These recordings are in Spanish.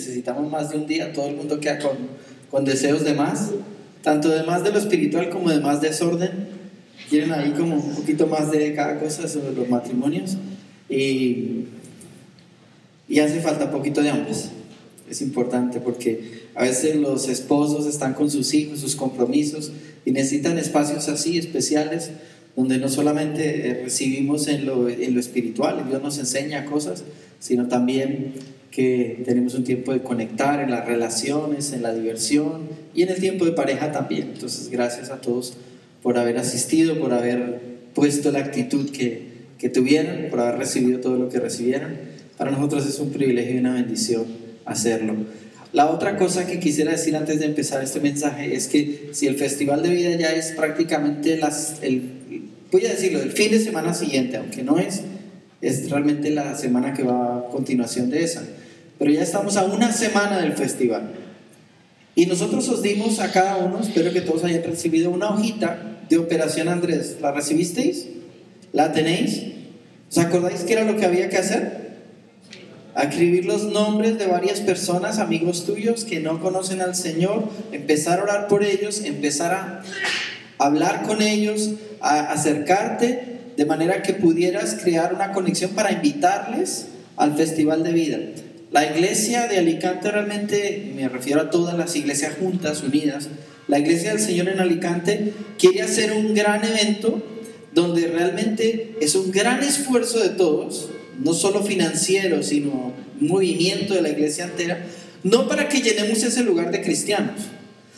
necesitamos más de un día, todo el mundo queda con, con deseos de más, tanto de más de lo espiritual como de más desorden. Quieren ahí como un poquito más de cada cosa sobre los matrimonios y, y hace falta un poquito de ambos. Es importante porque a veces los esposos están con sus hijos, sus compromisos y necesitan espacios así especiales donde no solamente eh, recibimos en lo, en lo espiritual, Dios nos enseña cosas, sino también que tenemos un tiempo de conectar en las relaciones, en la diversión y en el tiempo de pareja también. Entonces, gracias a todos por haber asistido, por haber puesto la actitud que, que tuvieron, por haber recibido todo lo que recibieron. Para nosotros es un privilegio y una bendición hacerlo. La otra cosa que quisiera decir antes de empezar este mensaje es que si el Festival de Vida ya es prácticamente las, el, voy a decirlo, el fin de semana siguiente, aunque no es, es realmente la semana que va a continuación de esa. Pero ya estamos a una semana del festival. Y nosotros os dimos a cada uno, espero que todos hayan recibido una hojita de Operación Andrés. ¿La recibisteis? ¿La tenéis? ¿Os acordáis qué era lo que había que hacer? escribir los nombres de varias personas, amigos tuyos que no conocen al Señor, empezar a orar por ellos, empezar a hablar con ellos, a acercarte de manera que pudieras crear una conexión para invitarles al Festival de Vida. La iglesia de Alicante realmente, me refiero a todas las iglesias juntas, unidas, la iglesia del Señor en Alicante quiere hacer un gran evento donde realmente es un gran esfuerzo de todos, no solo financiero, sino movimiento de la iglesia entera, no para que llenemos ese lugar de cristianos,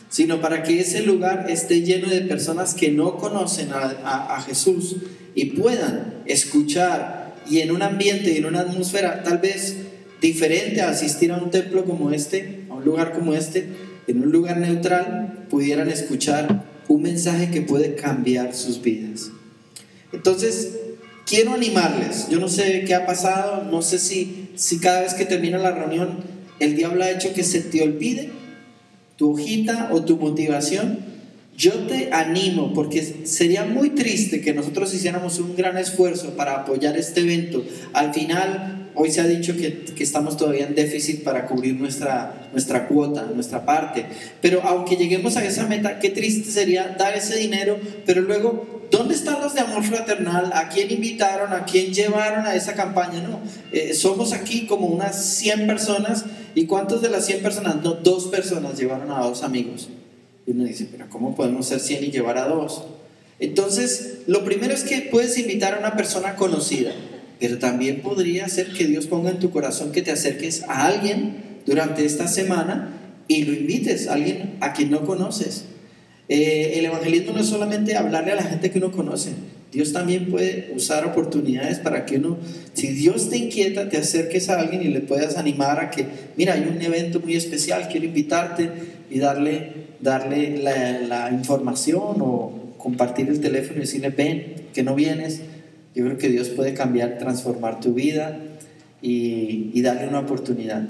sino para que ese lugar esté lleno de personas que no conocen a, Jesús y puedan escuchar y en un ambiente y en una atmósfera tal vez diferente a asistir a un templo como este, a un lugar como este, en un lugar neutral, pudieran escuchar un mensaje que puede cambiar sus vidas. Entonces, quiero animarles. Yo no sé qué ha pasado, no sé si, si cada vez que termina la reunión el diablo ha hecho que se te olvide tu hojita o tu motivación. Yo te animo porque sería muy triste que nosotros hiciéramos un gran esfuerzo para apoyar este evento. Al final hoy se ha dicho que, que, estamos todavía en déficit para cubrir nuestra, nuestra cuota, nuestra parte. Pero aunque lleguemos a esa meta, qué triste sería dar ese dinero, pero luego, ¿dónde están los de amor fraternal? ¿A quién invitaron? ¿A quién llevaron a esa campaña? No, eh, somos aquí como unas 100 personas. ¿Y cuántos de las 100 personas? No, dos personas llevaron a dos amigos. Y uno dice, pero ¿cómo podemos ser 100 y llevar a dos? Entonces, lo primero es que puedes invitar a una persona conocida pero también podría ser que Dios ponga en tu corazón que te acerques a alguien durante esta semana y lo invites, a alguien a quien no conoces. Eh, el evangelismo no es solamente hablarle a la gente que uno conoce. Dios también puede usar oportunidades para que uno, si Dios te inquieta, te acerques a alguien y le puedas animar a que, mira, hay un evento muy especial, quiero invitarte y darle, darle la, la información o compartir el teléfono y decirle, ven, que no vienes, yo creo que Dios puede cambiar, transformar tu vida y, darle una oportunidad.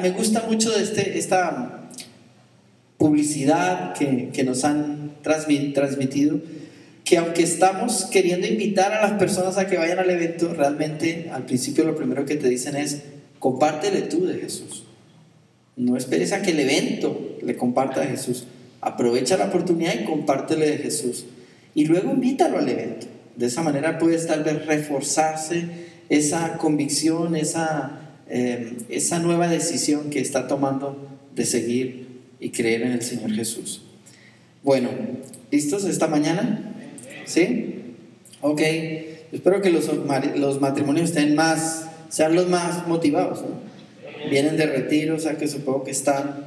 me gusta mucho este, esta publicidad que, nos han transmitido, que aunque estamos queriendo invitar a las personas a que vayan al evento, realmente al principio lo primero que te dicen es, compártele tú de Jesús. No esperes a que el evento le comparta de Jesús. Aprovecha la oportunidad y compártele de Jesús. Y luego invítalo al evento. De esa manera puede tal vez reforzarse esa convicción, esa, eh, esa nueva decisión que está tomando de seguir y creer en el Señor Jesús. Bueno, ¿listos esta mañana? ¿Sí? Ok. Espero que los, los matrimonios estén más, sean los más motivados. Vienen de retiro, o sea que supongo que están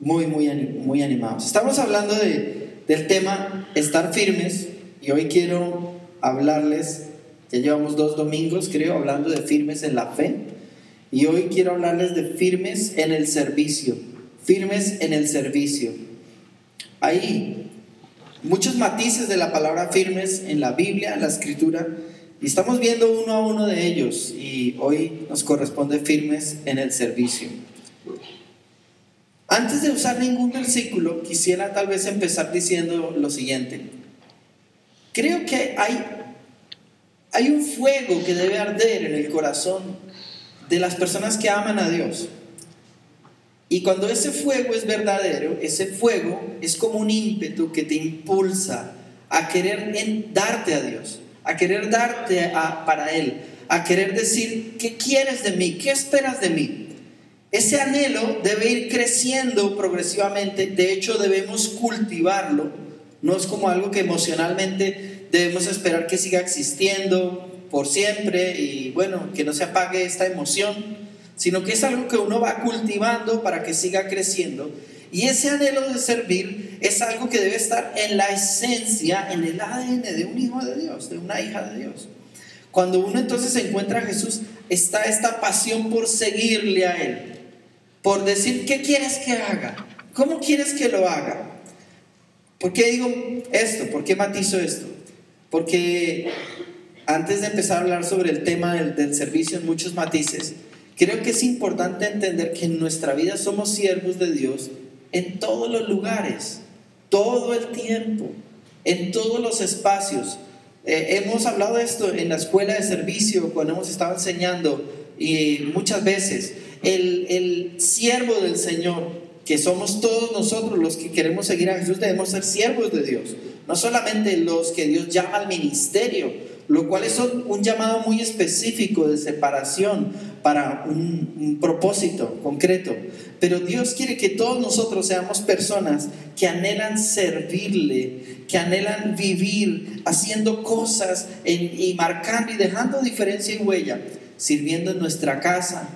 muy, muy, muy animados. Estamos hablando de, del tema estar firmes y hoy quiero hablarles, ya llevamos dos domingos creo, hablando de firmes en la fe, y hoy quiero hablarles de firmes en el servicio, firmes en el servicio. Hay muchos matices de la palabra firmes en la Biblia, en la escritura, y estamos viendo uno a uno de ellos, y hoy nos corresponde firmes en el servicio. Antes de usar ningún versículo, quisiera tal vez empezar diciendo lo siguiente. Creo que hay, hay un fuego que debe arder en el corazón de las personas que aman a Dios. Y cuando ese fuego es verdadero, ese fuego es como un ímpetu que te impulsa a querer darte a Dios, a querer darte para Él, a querer decir, ¿qué quieres de mí? ¿Qué esperas de mí? Ese anhelo debe ir creciendo progresivamente, de hecho debemos cultivarlo, no es como algo que emocionalmente debemos esperar que siga existiendo por siempre y bueno, que no se apague esta emoción, sino que es algo que uno va cultivando para que siga creciendo. Y ese anhelo de servir es algo que debe estar en la esencia, en el ADN de un hijo de Dios, de una hija de Dios. Cuando uno entonces encuentra a Jesús, está esta pasión por seguirle a Él, por decir, ¿qué quieres que haga? ¿Cómo quieres que lo haga? ¿Por qué digo esto? ¿Por qué matizo esto? Porque antes de empezar a hablar sobre el tema del, servicio en muchos matices, creo que es importante entender que en nuestra vida somos siervos de Dios en todos los lugares, todo el tiempo, en todos los espacios. Eh, hemos hablado de esto en la escuela de servicio, cuando hemos estado enseñando, y muchas veces el, el siervo del Señor, que somos todos nosotros los que queremos seguir a Jesús, debemos ser siervos de Dios, no solamente los que Dios llama al ministerio, lo cual es un llamado muy específico de separación para un, propósito concreto. Pero Dios quiere que todos nosotros seamos personas que anhelan servirle, que anhelan vivir haciendo cosas y marcando y dejando diferencia y huella, sirviendo en nuestra casa,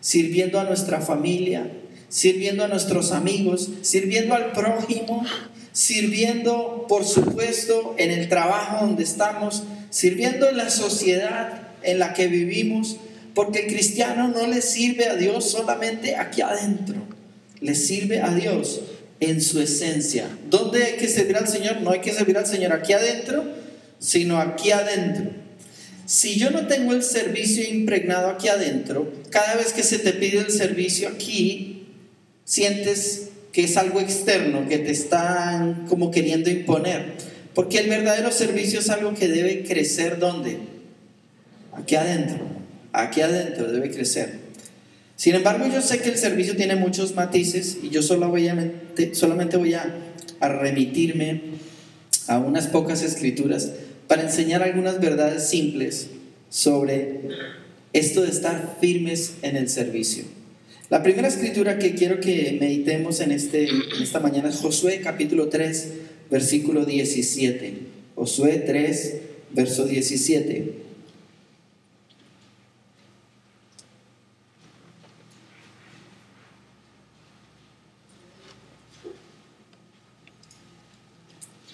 sirviendo a nuestra familia, sirviendo a nuestros amigos, sirviendo al prójimo, sirviendo, por supuesto, en el trabajo donde estamos, sirviendo en la sociedad en la que vivimos, porque el cristiano no le sirve a Dios solamente aquí adentro, le sirve a Dios en su esencia. ¿Dónde hay que servir al Señor? No hay que servir al Señor aquí adentro, sino aquí adentro. Si yo no tengo el servicio impregnado aquí adentro, cada vez que se te pide el servicio aquí, sientes que es algo externo, que te están como queriendo imponer. Porque el verdadero servicio es algo que debe crecer ¿dónde? Aquí adentro. Aquí adentro debe crecer. Sin embargo, yo sé que el servicio tiene muchos matices y yo solo voy a, solamente voy a, a remitirme a unas pocas escrituras para enseñar algunas verdades simples sobre esto de estar firmes en el servicio. La primera escritura que quiero que meditemos en, este, en esta mañana es Josué capítulo 3, versículo 17. Josué 3, verso 17.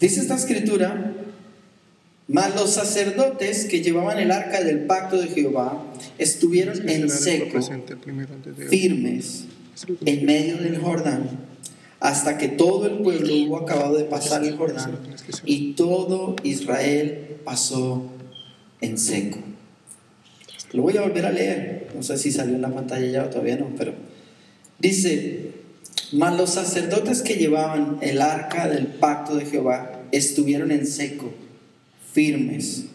Dice esta escritura, mas los sacerdotes que llevaban el arca del pacto de Jehová estuvieron en seco, firmes, en medio del Jordán, hasta que todo el pueblo hubo acabado de pasar el Jordán y todo Israel pasó en seco. Lo voy a volver a leer, no sé si salió en la pantalla ya o todavía no, pero dice, mas los sacerdotes que llevaban el arca del pacto de Jehová estuvieron en seco firmes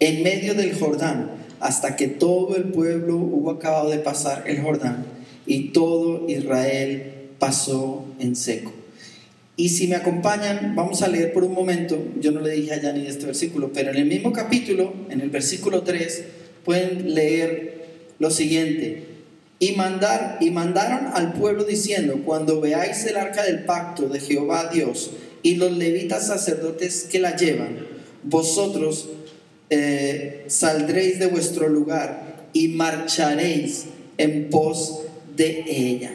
en medio del Jordán hasta que todo el pueblo hubo acabado de pasar el Jordán y todo Israel pasó en seco. Y si me acompañan, vamos a leer por un momento, yo no le dije a ni este versículo, pero en el mismo capítulo, en el versículo 3, pueden leer lo siguiente. Y, mandar, y mandaron al pueblo diciendo, cuando veáis el arca del pacto de Jehová Dios y los levitas sacerdotes que la llevan, vosotros eh, saldréis de vuestro lugar y marcharéis en pos de ella.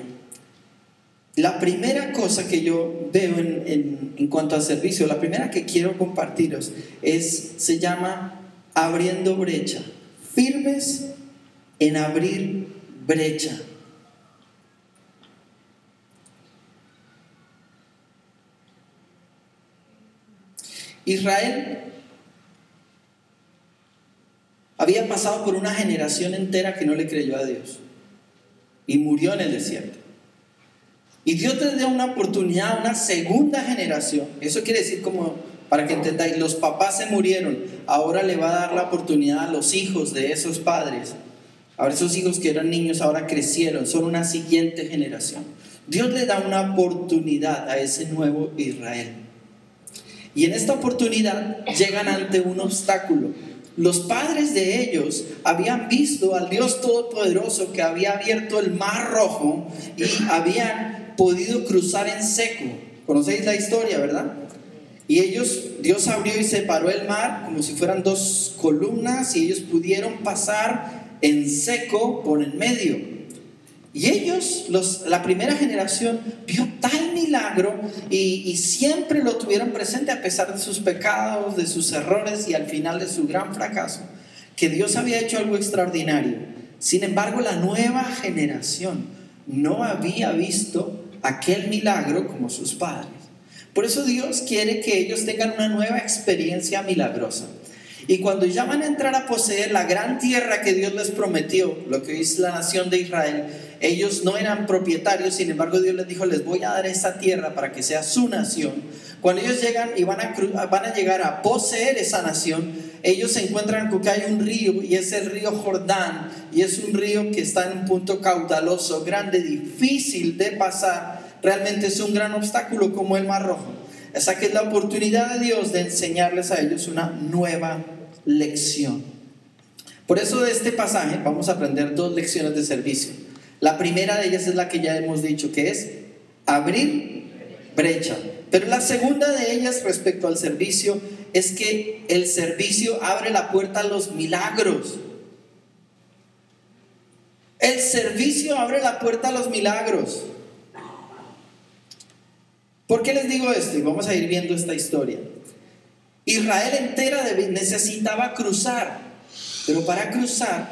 La primera cosa que yo veo en, en, cuanto a servicio, la primera que quiero compartiros es, se llama abriendo brecha, firmes en abrir brecha. Israel había pasado por una generación entera que no le creyó a Dios y murió en el desierto. Y Dios te dio una oportunidad, una segunda generación. Eso quiere decir como, para que entendáis, los papás se murieron, ahora le va a dar la oportunidad a los hijos de esos padres Ahora esos hijos que eran niños ahora crecieron, son una siguiente generación. Dios le da una oportunidad a ese nuevo Israel. Y en esta oportunidad llegan ante un obstáculo. Los padres de ellos habían visto al Dios Todopoderoso que había abierto el mar rojo y habían podido cruzar en seco. ¿Conocéis la historia, verdad? Y ellos, Dios abrió y separó el mar como si fueran dos columnas y ellos pudieron pasar en seco por el medio. Y ellos, los, la primera generación, vio tal milagro y, siempre lo tuvieron presente a pesar de sus pecados, de sus errores y al final de su gran fracaso, que Dios había hecho algo extraordinario. Sin embargo, la nueva generación no había visto aquel milagro como sus padres. Por eso Dios quiere que ellos tengan una nueva experiencia milagrosa. Y cuando ya van a entrar a poseer la gran tierra que Dios les prometió, lo que es la nación de Israel, ellos no eran propietarios, sin embargo Dios les dijo, les voy a dar esa tierra para que sea su nación. Cuando ellos llegan y van a, van a llegar a poseer esa nación, ellos se encuentran con que hay un río y es el río Jordán y es un río que está en un punto caudaloso, grande, difícil de pasar. Realmente es un gran obstáculo como el Mar Rojo. Esa que es la oportunidad de Dios de enseñarles a ellos una nueva lección. Por eso de este pasaje vamos a aprender dos lecciones de servicio. La primera de ellas es la que ya hemos dicho, que es abrir brecha. Pero la segunda de ellas respecto al servicio es que el servicio abre la puerta a los milagros. El servicio abre la puerta a los milagros. ¿Por qué les digo esto? Y vamos a ir viendo esta historia. Israel entera necesitaba cruzar, pero para cruzar,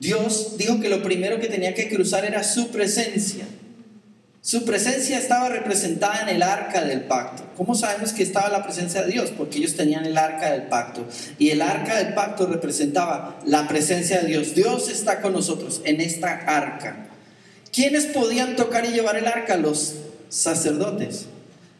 Dios dijo que lo primero que tenía que cruzar era su presencia. Su presencia estaba representada en el arca del pacto. ¿Cómo sabemos que estaba la presencia de Dios? Porque ellos tenían el arca del pacto. Y el arca del pacto representaba la presencia de Dios. Dios está con nosotros en esta arca. ¿Quiénes podían tocar y llevar el arca? Los sacerdotes.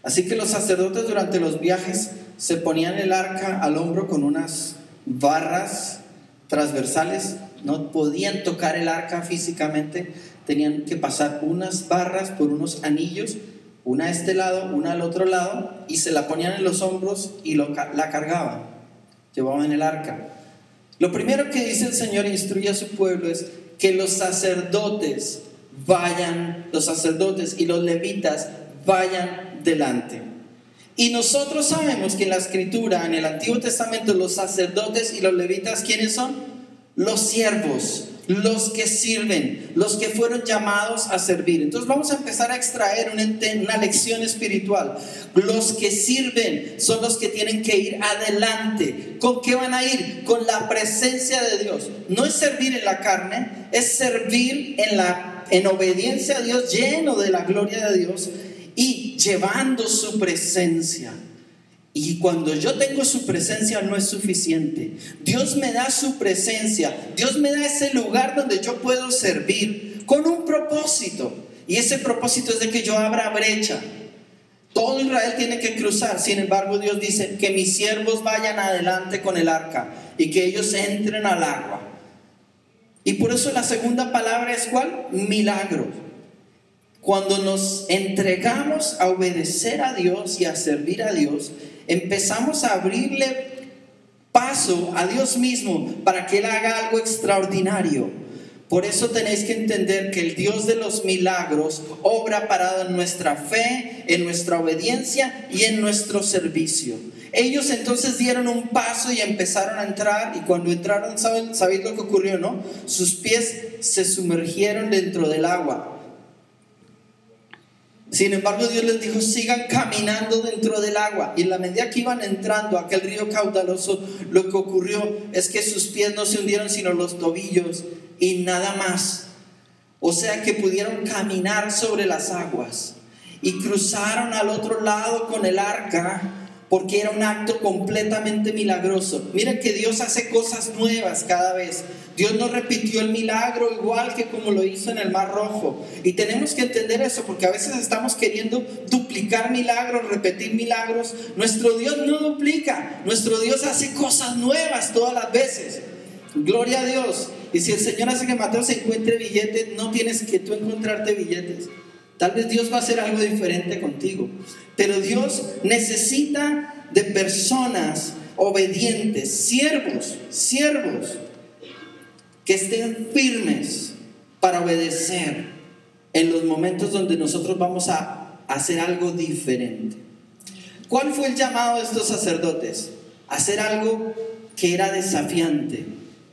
Así que los sacerdotes durante los viajes se ponían el arca al hombro con unas barras transversales, no podían tocar el arca físicamente, tenían que pasar unas barras por unos anillos, una a este lado, una al otro lado, y se la ponían en los hombros y la cargaban, llevaban el arca. Lo primero que dice el Señor, instruye a su pueblo, es que los sacerdotes vayan, los sacerdotes y los levitas vayan delante. Y nosotros sabemos que en la escritura, en el Antiguo Testamento, los sacerdotes y los levitas, ¿quiénes son? Los siervos, los que sirven, los que fueron llamados a servir. Entonces vamos a empezar a extraer una, lección espiritual. Los que sirven son los que tienen que ir adelante. ¿Con qué van a ir? Con la presencia de Dios. No es servir en la carne, es servir en la en obediencia a Dios, lleno de la gloria de Dios y llevando su presencia. Y cuando yo tengo su presencia no es suficiente. Dios me da su presencia. Dios me da ese lugar donde yo puedo servir con un propósito. Y ese propósito es de que yo abra brecha. Todo Israel tiene que cruzar. Sin embargo, Dios dice que mis siervos vayan adelante con el arca y que ellos entren al agua. Y por eso la segunda palabra es cuál? Milagro. Cuando nos entregamos a obedecer a Dios y a servir a Dios, empezamos a abrirle paso a Dios mismo para que Él haga algo extraordinario. Por eso tenéis que entender que el Dios de los milagros obra parado en nuestra fe, en nuestra obediencia y en nuestro servicio. Ellos entonces dieron un paso y empezaron a entrar y cuando entraron, ¿sabéis lo que ocurrió, no? Sus pies se sumergieron dentro del agua. Sin embargo, Dios les dijo, sigan caminando dentro del agua. Y en la medida que iban entrando a aquel río caudaloso, lo que ocurrió es que sus pies no se hundieron, sino los tobillos y nada más. O sea que pudieron caminar sobre las aguas y cruzaron al otro lado con el arca porque era un acto completamente milagroso. Mira que Dios hace cosas nuevas cada vez. Dios no repitió el milagro igual que como lo hizo en el Mar Rojo. Y tenemos que entender eso porque a veces estamos queriendo duplicar milagros, repetir milagros. Nuestro Dios no duplica, nuestro Dios hace cosas nuevas todas las veces. Gloria a Dios. Y si el Señor hace que Mateo se encuentre billetes, no tienes que tú encontrarte billetes. Tal vez Dios va a hacer algo diferente contigo. Pero Dios necesita de personas obedientes, siervos, siervos, que estén firmes para obedecer en los momentos donde nosotros vamos a hacer algo diferente. ¿Cuál fue el llamado de estos sacerdotes? Hacer algo que era desafiante,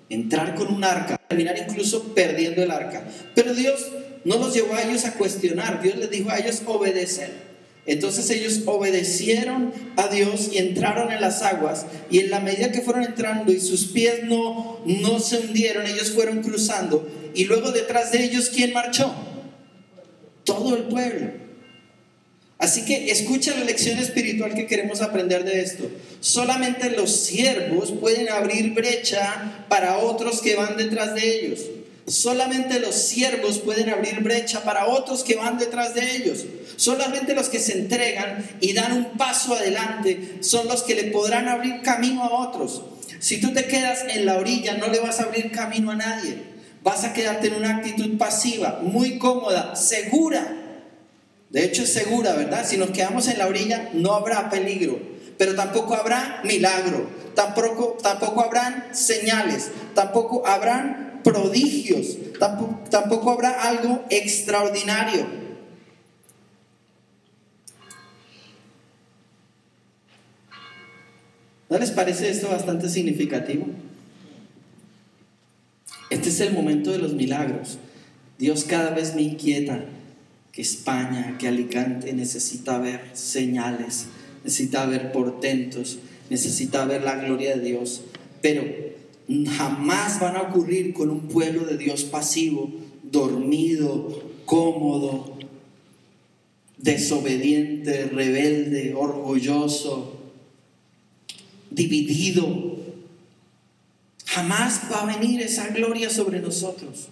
entrar con un arca, terminar incluso perdiendo el arca. Pero Dios no los llevó a ellos a cuestionar, Dios les dijo a ellos obedecer. Entonces ellos obedecieron a Dios y entraron en las aguas y en la medida que fueron entrando y sus pies no, no se hundieron, ellos fueron cruzando y luego detrás de ellos, ¿quién marchó? Todo el pueblo. Así que escucha la lección espiritual que queremos aprender de esto. Solamente los siervos pueden abrir brecha para otros que van detrás de ellos. Solamente los siervos pueden abrir brecha para otros que van detrás de ellos. Solamente los que se entregan y dan un paso adelante son los que le podrán abrir camino a otros. Si tú te quedas en la orilla, no le vas a abrir camino a nadie. Vas a quedarte en una actitud pasiva, muy cómoda, segura. De hecho es segura, ¿verdad? Si nos quedamos en la orilla, no habrá peligro, pero tampoco habrá milagro, tampoco, tampoco habrán señales, tampoco habrán prodigios, tampoco, habrá algo extraordinario. ¿No les parece esto bastante significativo? Este es el momento de los milagros. Dios cada vez me inquieta que España, que Alicante necesita ver señales, necesita ver portentos, necesita ver la gloria de Dios. Pero jamás van a ocurrir con un pueblo de Dios pasivo, dormido, cómodo, desobediente, rebelde, orgulloso, dividido. Jamás va a venir esa gloria sobre nosotros.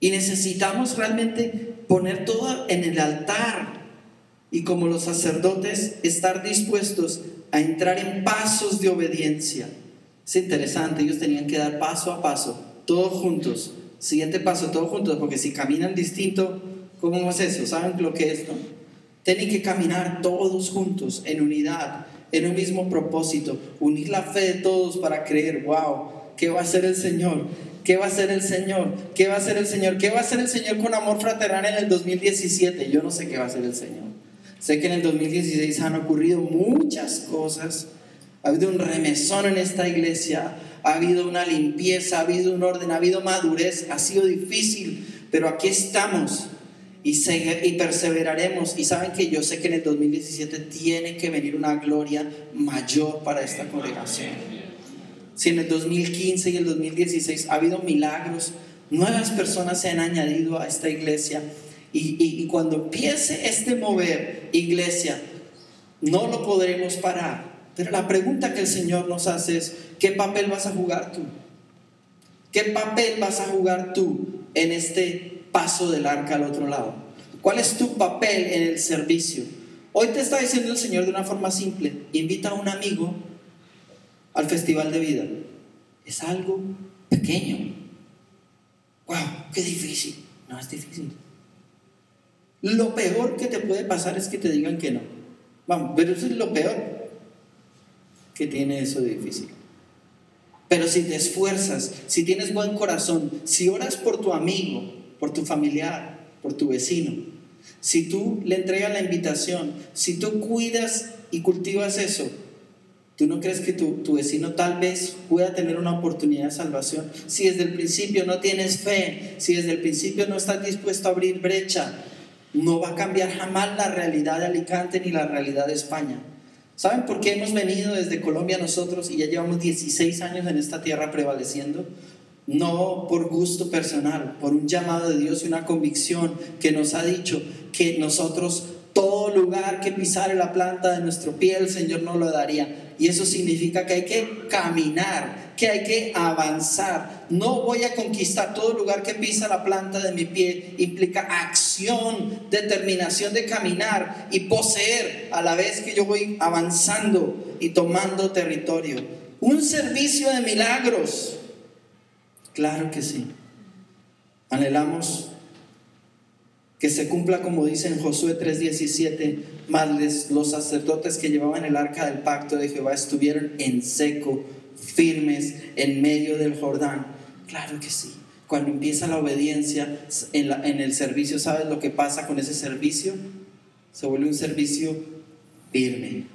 Y necesitamos realmente poner todo en el altar y como los sacerdotes estar dispuestos a entrar en pasos de obediencia es interesante, ellos tenían que dar paso a paso, todos juntos. Siguiente paso, todos juntos, porque si caminan distinto, ¿cómo es eso? ¿Saben lo que es? No? Tienen que caminar todos juntos, en unidad, en un mismo propósito, unir la fe de todos para creer, wow, ¿qué va a hacer el Señor? ¿Qué va a hacer el Señor? ¿Qué va a hacer el Señor? ¿Qué va a hacer el Señor con amor fraternal en el 2017? Yo no sé qué va a hacer el Señor. Sé que en el 2016 han ocurrido muchas cosas ha habido un remesón en esta iglesia, ha habido una limpieza, ha habido un orden, ha habido madurez, ha sido difícil, pero aquí estamos y, y perseveraremos. Y saben que yo sé que en el 2017 tiene que venir una gloria mayor para esta congregación. Si en el 2015 y el 2016 ha habido milagros, nuevas personas se han añadido a esta iglesia. Y, y cuando empiece este mover, iglesia, no lo podremos parar pero la pregunta que el Señor nos hace es, ¿qué papel vas a jugar tú? ¿Qué papel vas a jugar tú en este paso del arca al otro lado? ¿Cuál es tu papel en el servicio? Hoy te está diciendo el Señor de una forma simple, invita a un amigo al festival de vida. Es algo pequeño. ¡Wow! ¡Qué difícil! No es difícil. Lo peor que te puede pasar es que te digan que no. Vamos, pero eso es lo peor que tiene eso difícil. Pero si te esfuerzas, si tienes buen corazón, si oras por tu amigo, por tu familiar, por tu vecino, si tú le entregas la invitación, si tú cuidas y cultivas eso, ¿tú no crees que tu, tu vecino tal vez pueda tener una oportunidad de salvación? Si desde el principio no tienes fe, si desde el principio no estás dispuesto a abrir brecha, no va a cambiar jamás la realidad de Alicante ni la realidad de España. ¿Saben por qué hemos venido desde Colombia nosotros y ya llevamos 16 años en esta tierra prevaleciendo? No por gusto personal, por un llamado de Dios y una convicción que nos ha dicho que nosotros todo lugar que pisare la planta de nuestro pie el Señor no lo daría. Y eso significa que hay que caminar, que hay que avanzar. No voy a conquistar todo lugar que pisa la planta de mi pie. Implica acción, determinación de caminar y poseer a la vez que yo voy avanzando y tomando territorio. Un servicio de milagros. Claro que sí. Anhelamos que se cumpla como dice en Josué 3:17, más los sacerdotes que llevaban el arca del pacto de Jehová estuvieron en seco, firmes, en medio del Jordán. Claro que sí. Cuando empieza la obediencia en, en el servicio, ¿sabes lo que pasa con ese servicio? Se vuelve un servicio firme.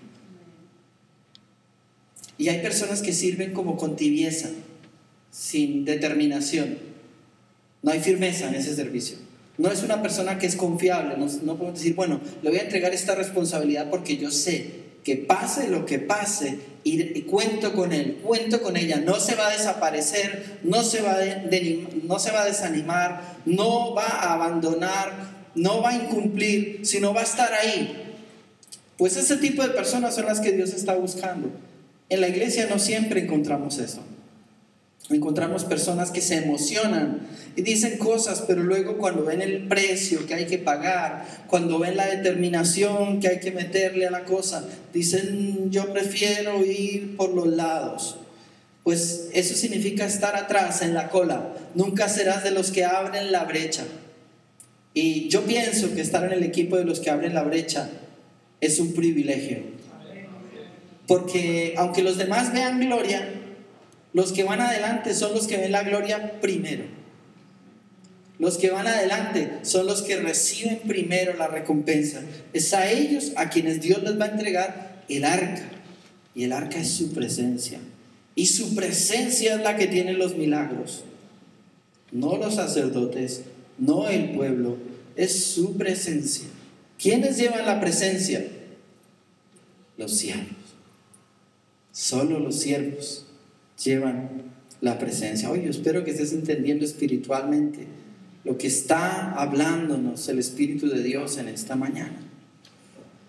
Y hay personas que sirven como con tibieza, sin determinación. No hay firmeza en ese servicio. No es una persona que es confiable, no, no podemos decir, bueno, le voy a entregar esta responsabilidad porque yo sé que pase lo que pase y, cuento con él, cuento con ella, no se va a desaparecer, no se va, no se va a desanimar, no va a abandonar, no va a incumplir, sino va a estar ahí. Pues ese tipo de personas son las que Dios está buscando. En la iglesia no siempre encontramos eso. Encontramos personas que se emocionan y dicen cosas, pero luego cuando ven el precio que hay que pagar, cuando ven la determinación que hay que meterle a la cosa, dicen yo prefiero ir por los lados. Pues eso significa estar atrás en la cola. Nunca serás de los que abren la brecha. Y yo pienso que estar en el equipo de los que abren la brecha es un privilegio. Porque aunque los demás vean gloria, los que van adelante son los que ven la gloria primero. Los que van adelante son los que reciben primero la recompensa. Es a ellos a quienes Dios les va a entregar el arca. Y el arca es su presencia. Y su presencia es la que tiene los milagros. No los sacerdotes, no el pueblo, es su presencia. ¿Quiénes llevan la presencia? Los siervos. Solo los siervos llevan la presencia. Oye, espero que estés entendiendo espiritualmente lo que está hablándonos el Espíritu de Dios en esta mañana.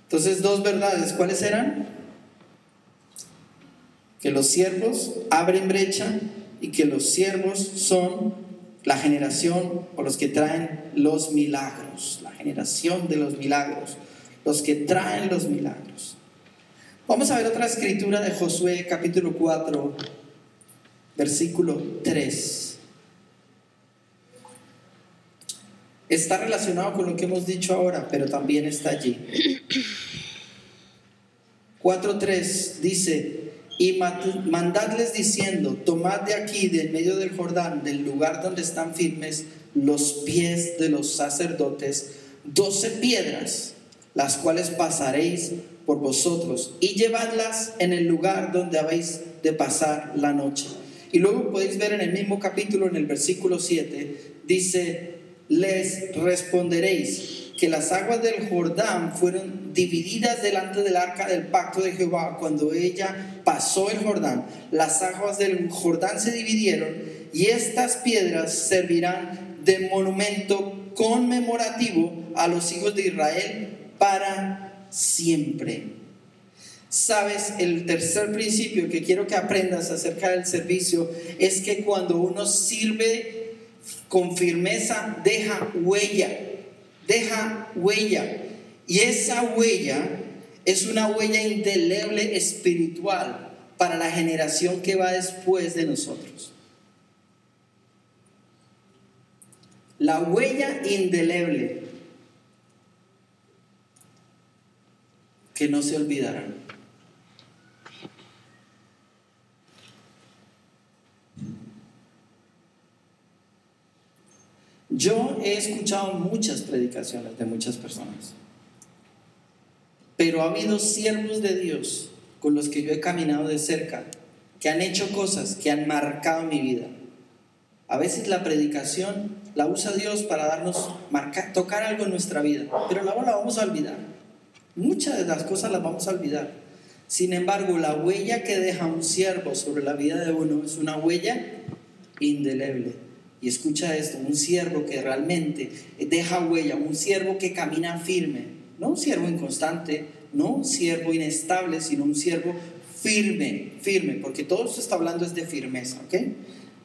Entonces, dos verdades, ¿cuáles eran? Que los siervos abren brecha y que los siervos son la generación o los que traen los milagros, la generación de los milagros, los que traen los milagros. Vamos a ver otra escritura de Josué capítulo 4, versículo 3. Está relacionado con lo que hemos dicho ahora, pero también está allí. 4.3 dice, y mandadles diciendo, tomad de aquí, del medio del Jordán, del lugar donde están firmes los pies de los sacerdotes, doce piedras, las cuales pasaréis por vosotros, y llevadlas en el lugar donde habéis de pasar la noche. Y luego podéis ver en el mismo capítulo, en el versículo 7, dice, les responderéis que las aguas del Jordán fueron divididas delante del arca del pacto de Jehová cuando ella pasó el Jordán. Las aguas del Jordán se dividieron y estas piedras servirán de monumento conmemorativo a los hijos de Israel para siempre. Sabes, el tercer principio que quiero que aprendas acerca del servicio es que cuando uno sirve con firmeza, deja huella, deja huella. Y esa huella es una huella indeleble espiritual para la generación que va después de nosotros. La huella indeleble que no se olvidará. Yo he escuchado muchas predicaciones de muchas personas, pero ha habido siervos de Dios con los que yo he caminado de cerca, que han hecho cosas que han marcado mi vida. A veces la predicación la usa Dios para darnos, marcar, tocar algo en nuestra vida, pero luego la vamos a olvidar. Muchas de las cosas las vamos a olvidar. Sin embargo, la huella que deja un siervo sobre la vida de uno es una huella indeleble. Y escucha esto, un siervo que realmente deja huella, un siervo que camina firme, no un siervo inconstante, no un siervo inestable, sino un siervo firme, firme, porque todo esto está hablando es de firmeza, ¿ok?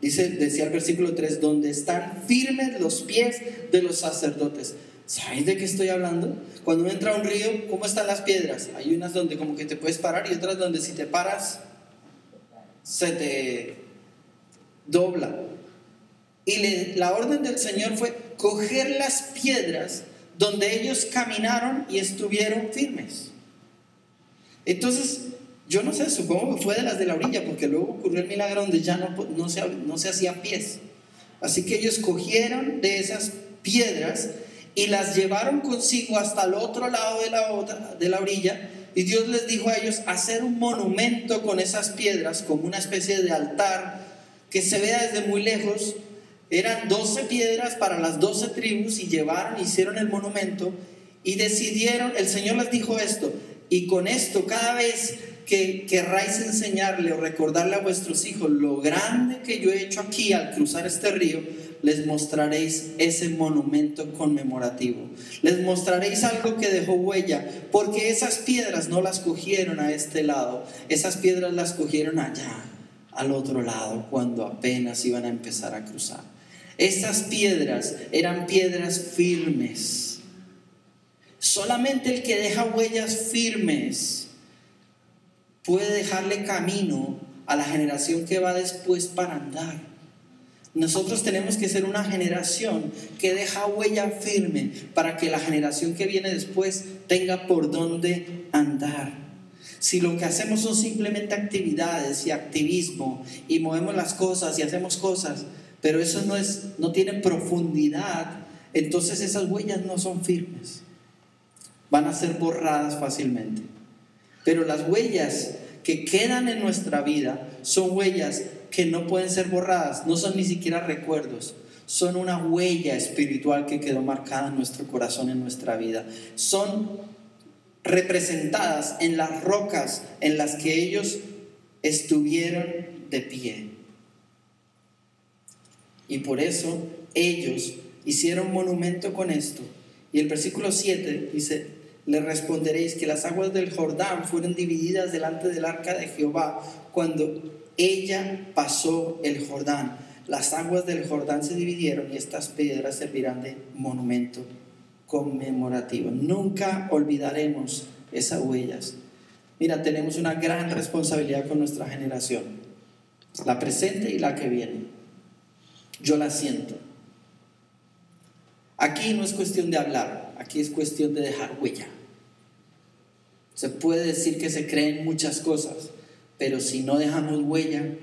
Dice, decía el versículo 3, donde están firmes los pies de los sacerdotes. ¿Sabéis de qué estoy hablando? Cuando uno entra a un río, ¿cómo están las piedras? Hay unas donde como que te puedes parar y otras donde si te paras, se te dobla. Y la orden del Señor fue coger las piedras donde ellos caminaron y estuvieron firmes. Entonces, yo no sé, supongo que fue de las de la orilla, porque luego ocurrió el milagro donde ya no, no, se, no se hacían pies. Así que ellos cogieron de esas piedras y las llevaron consigo hasta el otro lado de la, de la orilla. Y Dios les dijo a ellos hacer un monumento con esas piedras, como una especie de altar que se vea desde muy lejos. Eran 12 piedras para las 12 tribus y llevaron, hicieron el monumento y decidieron, el Señor les dijo esto, y con esto cada vez que querráis enseñarle o recordarle a vuestros hijos lo grande que yo he hecho aquí al cruzar este río, les mostraréis ese monumento conmemorativo. Les mostraréis algo que dejó huella, porque esas piedras no las cogieron a este lado, esas piedras las cogieron allá, al otro lado, cuando apenas iban a empezar a cruzar. Esas piedras eran piedras firmes. Solamente el que deja huellas firmes puede dejarle camino a la generación que va después para andar. Nosotros tenemos que ser una generación que deja huella firme para que la generación que viene después tenga por dónde andar. Si lo que hacemos son simplemente actividades y activismo y movemos las cosas y hacemos cosas, pero eso no es no tiene profundidad, entonces esas huellas no son firmes. Van a ser borradas fácilmente. Pero las huellas que quedan en nuestra vida son huellas que no pueden ser borradas, no son ni siquiera recuerdos, son una huella espiritual que quedó marcada en nuestro corazón, en nuestra vida. Son representadas en las rocas en las que ellos estuvieron de pie. Y por eso ellos hicieron monumento con esto. Y el versículo 7 dice, le responderéis que las aguas del Jordán fueron divididas delante del arca de Jehová cuando ella pasó el Jordán. Las aguas del Jordán se dividieron y estas piedras servirán de monumento conmemorativo. Nunca olvidaremos esas huellas. Mira, tenemos una gran responsabilidad con nuestra generación, la presente y la que viene. Yo la siento. Aquí no es cuestión de hablar, aquí es cuestión de dejar huella. Se puede decir que se creen muchas cosas, pero si no dejamos huella,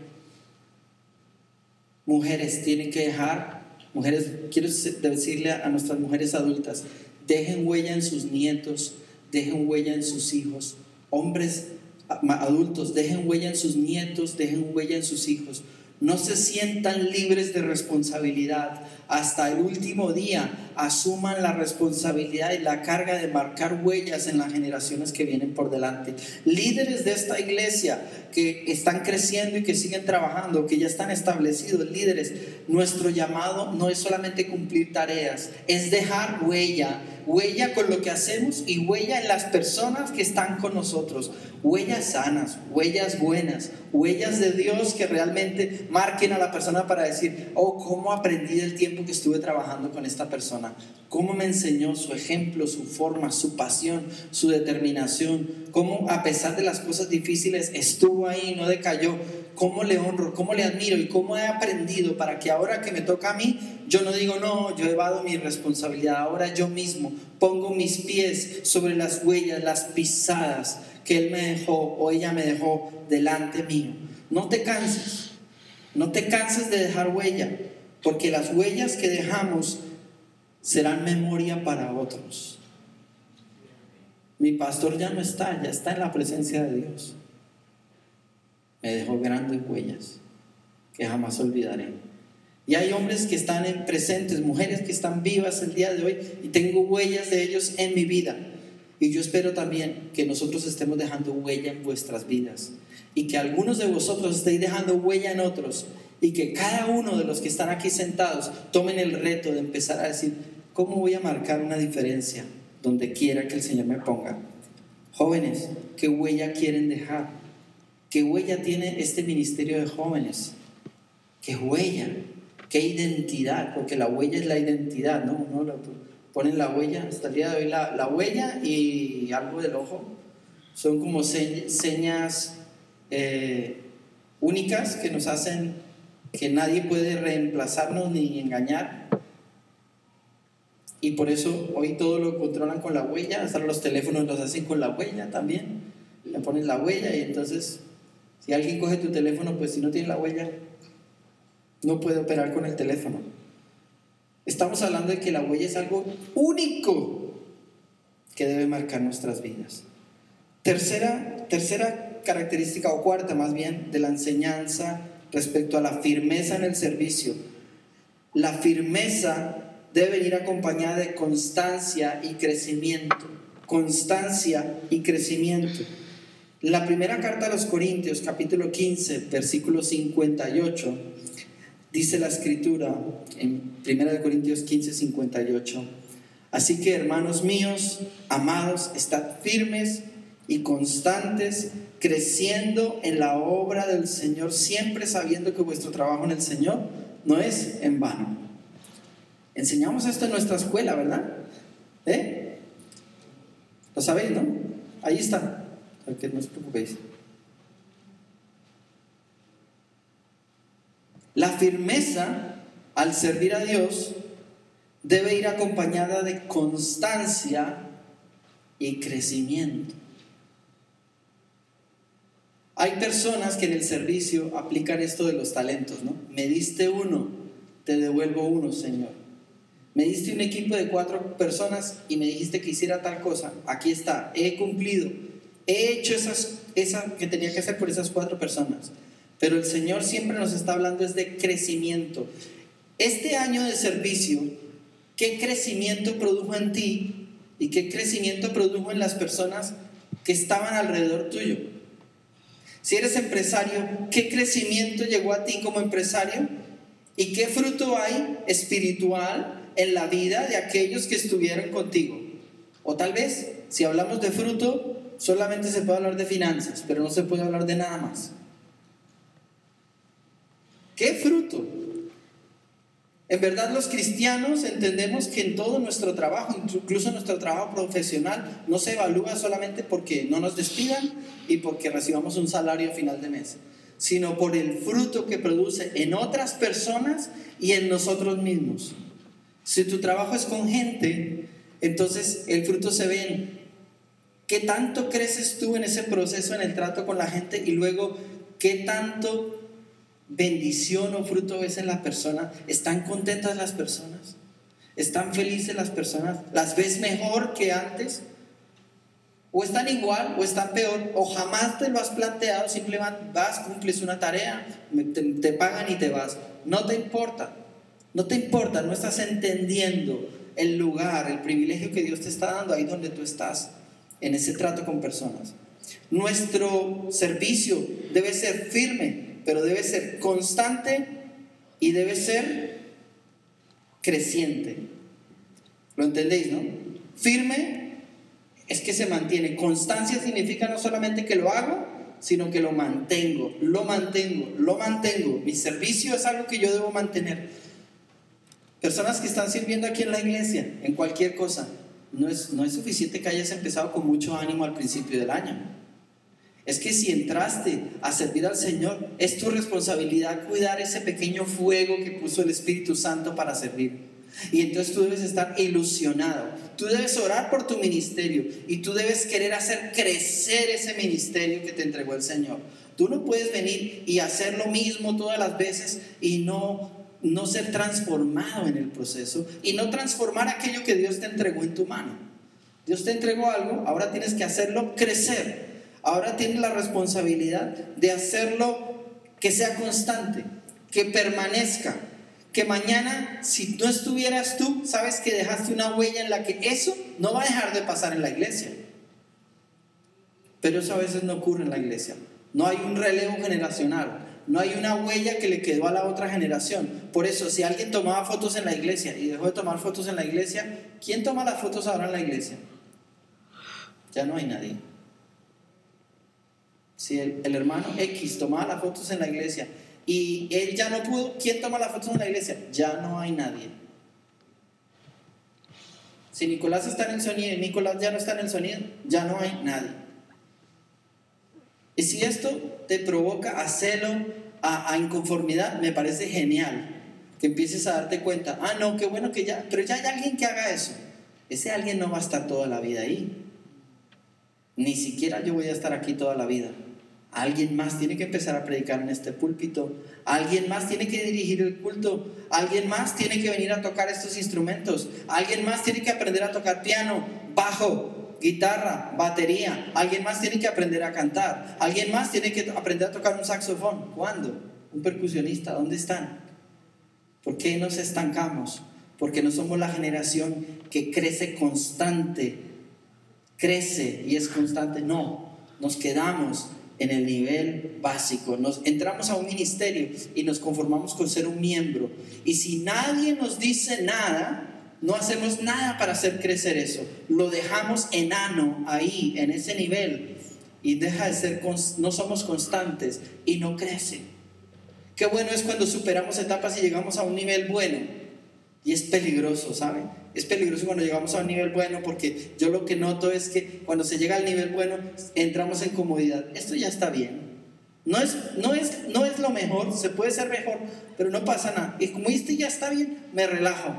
mujeres tienen que dejar, mujeres, quiero decirle a nuestras mujeres adultas, dejen huella en sus nietos, dejen huella en sus hijos, hombres adultos, dejen huella en sus nietos, dejen huella en sus hijos. No se sientan libres de responsabilidad hasta el último día asuman la responsabilidad y la carga de marcar huellas en las generaciones que vienen por delante. Líderes de esta iglesia que están creciendo y que siguen trabajando, que ya están establecidos, líderes, nuestro llamado no es solamente cumplir tareas, es dejar huella, huella con lo que hacemos y huella en las personas que están con nosotros, huellas sanas, huellas buenas, huellas de Dios que realmente marquen a la persona para decir, oh, ¿cómo aprendí del tiempo? que estuve trabajando con esta persona, cómo me enseñó su ejemplo, su forma, su pasión, su determinación, cómo a pesar de las cosas difíciles estuvo ahí, no decayó, cómo le honro, cómo le admiro y cómo he aprendido para que ahora que me toca a mí, yo no digo, no, yo he evado mi responsabilidad, ahora yo mismo pongo mis pies sobre las huellas, las pisadas que él me dejó o ella me dejó delante mío. No te canses, no te canses de dejar huella porque las huellas que dejamos serán memoria para otros. Mi pastor ya no está, ya está en la presencia de Dios. Me dejó grandes huellas que jamás olvidaré. Y hay hombres que están en presentes, mujeres que están vivas el día de hoy y tengo huellas de ellos en mi vida. Y yo espero también que nosotros estemos dejando huella en vuestras vidas y que algunos de vosotros estéis dejando huella en otros y que cada uno de los que están aquí sentados tomen el reto de empezar a decir, ¿cómo voy a marcar una diferencia donde quiera que el Señor me ponga? Jóvenes, ¿qué huella quieren dejar? ¿Qué huella tiene este ministerio de jóvenes? ¿Qué huella? ¿Qué identidad? Porque la huella es la identidad, ¿no? Uno ponen la huella, hasta el día de hoy la, la huella y algo del ojo. Son como señas eh, únicas que nos hacen que nadie puede reemplazarnos ni engañar. Y por eso hoy todo lo controlan con la huella, hasta los teléfonos los hacen con la huella también. Le ponen la huella y entonces si alguien coge tu teléfono, pues si no tiene la huella, no puede operar con el teléfono. Estamos hablando de que la huella es algo único que debe marcar nuestras vidas. Tercera, tercera característica, o cuarta más bien, de la enseñanza respecto a la firmeza en el servicio. La firmeza debe venir acompañada de constancia y crecimiento. Constancia y crecimiento. La primera carta a los Corintios, capítulo 15, versículo 58, dice la escritura en 1 Corintios 15, 58. Así que, hermanos míos, amados, estad firmes y constantes, creciendo en la obra del Señor, siempre sabiendo que vuestro trabajo en el Señor no es en vano. Enseñamos esto en nuestra escuela, ¿verdad? ¿Eh? ¿Lo sabéis, no? Ahí está, para que no os preocupéis. La firmeza al servir a Dios debe ir acompañada de constancia y crecimiento. Hay personas que en el servicio aplican esto de los talentos, ¿no? Me diste uno, te devuelvo uno, Señor. Me diste un equipo de cuatro personas y me dijiste que hiciera tal cosa. Aquí está, he cumplido. He hecho esas, esa que tenía que hacer por esas cuatro personas. Pero el Señor siempre nos está hablando es de crecimiento. Este año de servicio, ¿qué crecimiento produjo en ti y qué crecimiento produjo en las personas que estaban alrededor tuyo? Si eres empresario, ¿qué crecimiento llegó a ti como empresario? ¿Y qué fruto hay espiritual en la vida de aquellos que estuvieron contigo? O tal vez, si hablamos de fruto, solamente se puede hablar de finanzas, pero no se puede hablar de nada más. ¿Qué fruto? En verdad los cristianos entendemos que en todo nuestro trabajo, incluso nuestro trabajo profesional, no se evalúa solamente porque no nos despidan y porque recibamos un salario a final de mes, sino por el fruto que produce en otras personas y en nosotros mismos. Si tu trabajo es con gente, entonces el fruto se ve en qué tanto creces tú en ese proceso, en el trato con la gente y luego qué tanto bendición o fruto ves en la persona? ¿Están contentas las personas? ¿Están felices las personas? ¿Las ves mejor que antes? ¿O están igual o están peor? ¿O jamás te lo has planteado? Simplemente vas, cumples una tarea, te, te pagan y te vas. No te importa. No te importa, no estás entendiendo el lugar, el privilegio que Dios te está dando ahí donde tú estás, en ese trato con personas. Nuestro servicio debe ser firme, pero debe ser constante y debe ser creciente. ¿Lo entendéis, no? Firme es que se mantiene. Constancia significa no solamente que lo hago, sino que lo mantengo, lo mantengo, lo mantengo. Mi servicio es algo que yo debo mantener. Personas que están sirviendo aquí en la iglesia, en cualquier cosa, no es, no es suficiente que hayas empezado con mucho ánimo al principio del año. Es que si entraste a servir al Señor, es tu responsabilidad cuidar ese pequeño fuego que puso el Espíritu Santo para servir. Y entonces tú debes estar ilusionado. Tú debes orar por tu ministerio y tú debes querer hacer crecer ese ministerio que te entregó el Señor. Tú no puedes venir y hacer lo mismo todas las veces y no no ser transformado en el proceso y no transformar aquello que Dios te entregó en tu mano. Dios te entregó algo, ahora tienes que hacerlo crecer. Ahora tienes la responsabilidad de hacerlo que sea constante, que permanezca, que mañana, si no estuvieras tú, sabes que dejaste una huella en la que eso no va a dejar de pasar en la iglesia. Pero eso a veces no ocurre en la iglesia. No hay un relevo generacional, no hay una huella que le quedó a la otra generación. Por eso, si alguien tomaba fotos en la iglesia y dejó de tomar fotos en la iglesia, ¿quién toma las fotos ahora en la iglesia? Ya no hay nadie. Si el, hermano X tomaba las fotos en la iglesia y él ya no pudo, ¿quién toma las fotos en la iglesia? Ya no hay nadie. Si Nicolás está en el sonido y Nicolás ya no está en el sonido, ya no hay nadie. Y si esto te provoca a celo a, a inconformidad, me parece genial que empieces a darte cuenta, ah, no, qué bueno que ya, pero ya hay alguien que haga eso. Ese alguien no va a estar toda la vida ahí. Ni siquiera yo voy a estar aquí toda la vida. Alguien más tiene que empezar a predicar en este púlpito. Alguien más tiene que dirigir el culto. Alguien más tiene que venir a tocar estos instrumentos. Alguien más tiene que aprender a tocar piano, bajo, guitarra, batería. Alguien más tiene que aprender a cantar. Alguien más tiene que aprender a tocar un saxofón. ¿Cuándo? Un percusionista. ¿Dónde están? ¿Por qué nos estancamos? Porque no somos la generación que crece constante. Crece y es constante. No, nos quedamos en el nivel básico. Nos entramos a un ministerio y nos conformamos con ser un miembro. Y si nadie nos dice nada, no hacemos nada para hacer crecer eso. Lo dejamos enano ahí, en ese nivel. Y deja de ser, no somos constantes y no crece. Qué bueno es cuando superamos etapas y llegamos a un nivel bueno. Y es peligroso, ¿saben? Es peligroso cuando llegamos a un nivel bueno porque yo lo que noto es que cuando se llega al nivel bueno entramos en comodidad. Esto ya está bien. No es, no es, no es lo mejor, se puede ser mejor, pero no pasa nada. Y como este ya está bien, me relajo.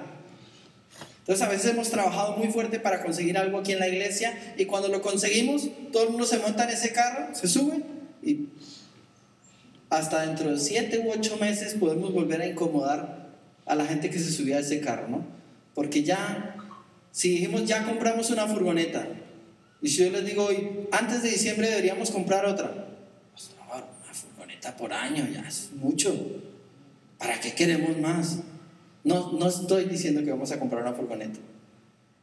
Entonces a veces hemos trabajado muy fuerte para conseguir algo aquí en la iglesia y cuando lo conseguimos, todo el mundo se monta en ese carro, se sube y hasta dentro de siete u ocho meses podemos volver a incomodar a la gente que se subía a ese carro, ¿no? Porque ya, si dijimos ya compramos una furgoneta, y si yo les digo hoy, antes de diciembre deberíamos comprar otra, pues una furgoneta por año ya es mucho. ¿Para qué queremos más? No, no estoy diciendo que vamos a comprar una furgoneta.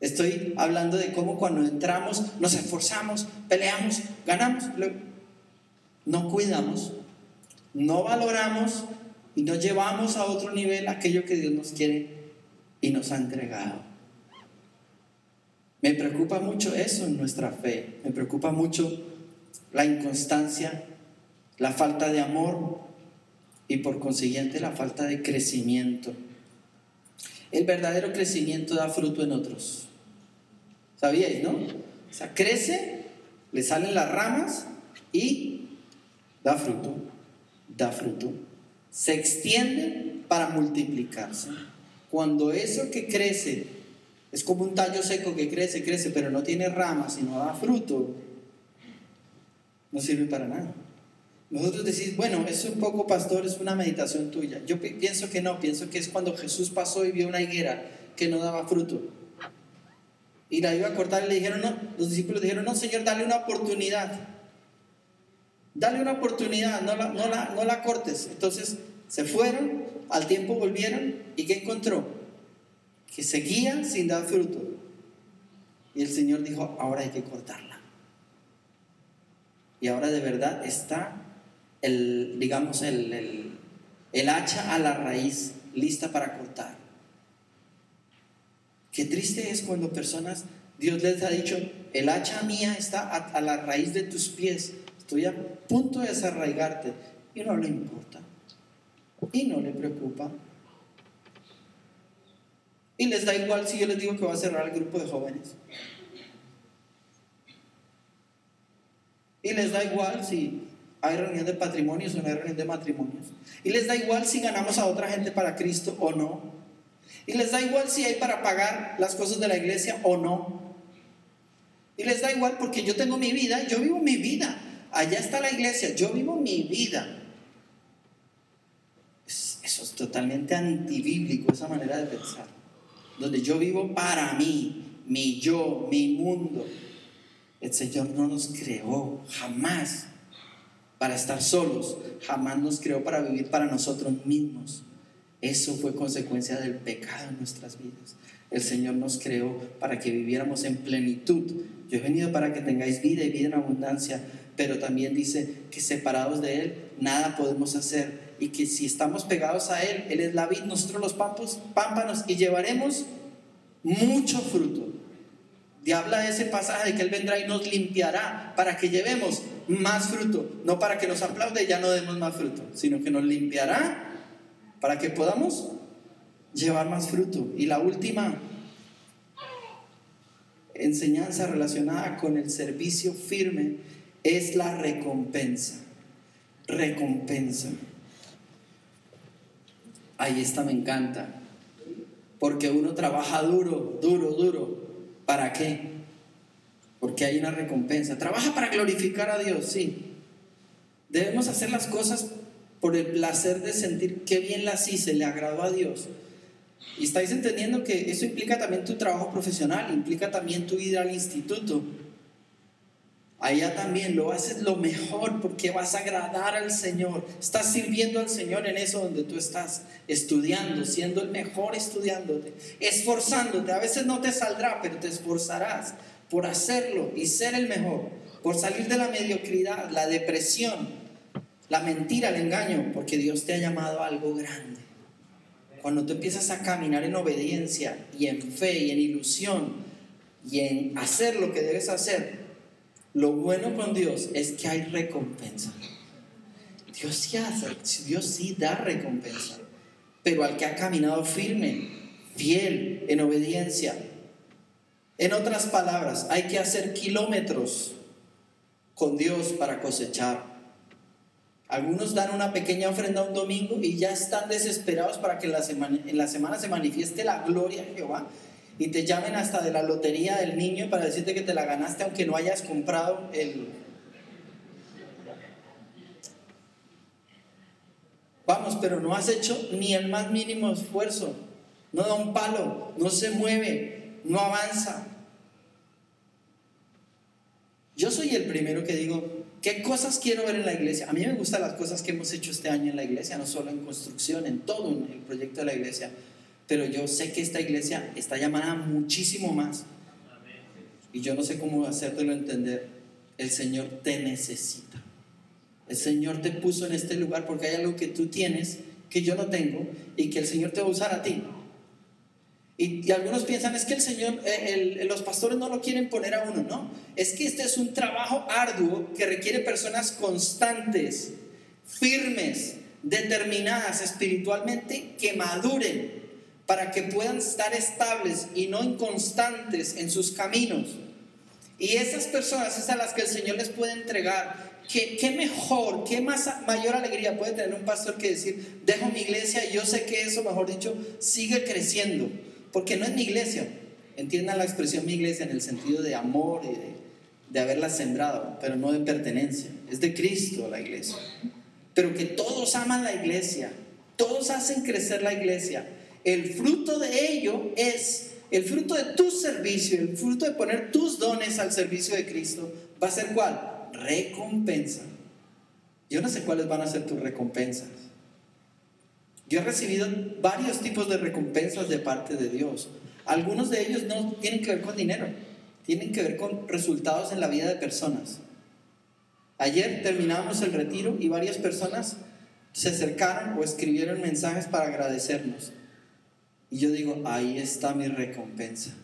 Estoy hablando de cómo cuando entramos nos esforzamos, peleamos, ganamos, no cuidamos, no valoramos y no llevamos a otro nivel aquello que Dios nos quiere y nos ha entregado. Me preocupa mucho eso en nuestra fe, me preocupa mucho la inconstancia, la falta de amor y por consiguiente la falta de crecimiento. El verdadero crecimiento da fruto en otros. ¿Sabíais, no? O sea, crece, le salen las ramas y da fruto, da fruto. Se extiende para multiplicarse. Cuando eso que crece es como un tallo seco que crece, crece, pero no tiene ramas y no da fruto, no sirve para nada. Nosotros decís, bueno, es un poco, pastor, es una meditación tuya. Yo pienso que no, pienso que es cuando Jesús pasó y vio una higuera que no daba fruto. Y la iba a cortar y le dijeron, no, los discípulos dijeron, no, Señor, dale una oportunidad. Dale una oportunidad, no la, no la, no la cortes. Entonces se fueron, al tiempo volvieron y ¿qué encontró? Que seguía sin dar fruto. Y el Señor dijo, ahora hay que cortarla. Y ahora de verdad está el, digamos, el, el, hacha a la raíz lista para cortar. Qué triste es cuando personas, Dios les ha dicho, el hacha mía está a, a la raíz de tus pies, estoy a punto de desarraigarte y no le importa y no le preocupa. Y les da igual si yo les digo que va a cerrar el grupo de jóvenes. Y les da igual si hay reunión de patrimonios o no hay reunión de matrimonios. Y les da igual si ganamos a otra gente para Cristo o no. Y les da igual si hay para pagar las cosas de la iglesia o no. Y les da igual porque yo tengo mi vida, yo vivo mi vida. Allá está la iglesia, yo vivo mi vida. Eso es totalmente antibíblico, esa manera de pensar. Donde yo vivo para mí, mi yo, mi mundo. El Señor no nos creó jamás para estar solos, jamás nos creó para vivir para nosotros mismos. Eso fue consecuencia del pecado en nuestras vidas. El Señor nos creó para que viviéramos en plenitud. Yo he venido para que tengáis vida y vida en abundancia, pero también dice que separados de Él nada podemos hacer y que si estamos pegados a Él, Él es la vid, nosotros los pampos, pámpanos y llevaremos mucho fruto. Y de ese pasaje de que Él vendrá y nos limpiará para que llevemos más fruto, no para que nos aplaude y ya no demos más fruto, sino que nos limpiará para que podamos llevar más fruto. Y la última enseñanza relacionada con el servicio firme es la recompensa. Recompensa. Ahí está, me encanta. Porque uno trabaja duro, duro, duro. ¿Para qué? Porque hay una recompensa. Trabaja para glorificar a Dios, sí. Debemos hacer las cosas por el placer de sentir qué bien las hice, le agradó a Dios. Y estáis entendiendo que eso implica también tu trabajo profesional, implica también tu ir al instituto. Allá también lo haces lo mejor porque vas a agradar al Señor. Estás sirviendo al Señor en eso donde tú estás estudiando, siendo el mejor estudiándote, esforzándote. A veces no te saldrá, pero te esforzarás por hacerlo y ser el mejor, por salir de la mediocridad, la depresión, la mentira, el engaño, porque Dios te ha llamado a algo grande. Cuando tú empiezas a caminar en obediencia y en fe y en ilusión y en hacer lo que debes hacer, lo bueno con Dios es que hay recompensa. Dios sí hace, Dios sí da recompensa. Pero al que ha caminado firme, fiel, en obediencia. En otras palabras, hay que hacer kilómetros con Dios para cosechar. Algunos dan una pequeña ofrenda un domingo y ya están desesperados para que en la semana, en la semana se manifieste la gloria de Jehová y te llamen hasta de la lotería del niño para decirte que te la ganaste aunque no hayas comprado el... Vamos, pero no has hecho ni el más mínimo esfuerzo. No da un palo, no se mueve, no avanza. Yo soy el primero que digo, ¿qué cosas quiero ver en la iglesia? A mí me gustan las cosas que hemos hecho este año en la iglesia, no solo en construcción, en todo el proyecto de la iglesia pero yo sé que esta iglesia está llamada muchísimo más. Y yo no sé cómo hacértelo entender. El Señor te necesita. El Señor te puso en este lugar porque hay algo que tú tienes que yo no tengo y que el Señor te va a usar a ti. Y, algunos piensan, es que el Señor, eh, los pastores no lo quieren poner a uno, no. Es que este es un trabajo arduo que requiere personas constantes, firmes, determinadas espiritualmente, que maduren, para que puedan estar estables y no inconstantes en sus caminos. Y esas personas es a las que el Señor les puede entregar. ¿Qué, qué mejor, qué más, mayor alegría puede tener un pastor que decir, dejo mi iglesia y yo sé que eso, mejor dicho, sigue creciendo? Porque no es mi iglesia. Entiendan la expresión mi iglesia en el sentido de amor y de, de haberla sembrado, pero no de pertenencia. Es de Cristo la iglesia. Pero que todos aman la iglesia, todos hacen crecer la iglesia el fruto de ello es, el fruto de tu servicio, el fruto de poner tus dones al servicio de Cristo, va a ser cuál? Recompensa. Yo no sé cuáles van a ser tus recompensas. Yo he recibido varios tipos de recompensas de parte de Dios. Algunos de ellos no tienen que ver con dinero, tienen que ver con resultados en la vida de personas. Ayer terminamos el retiro y varias personas se acercaron o escribieron mensajes para agradecernos. Y yo digo, ahí está mi recompensa.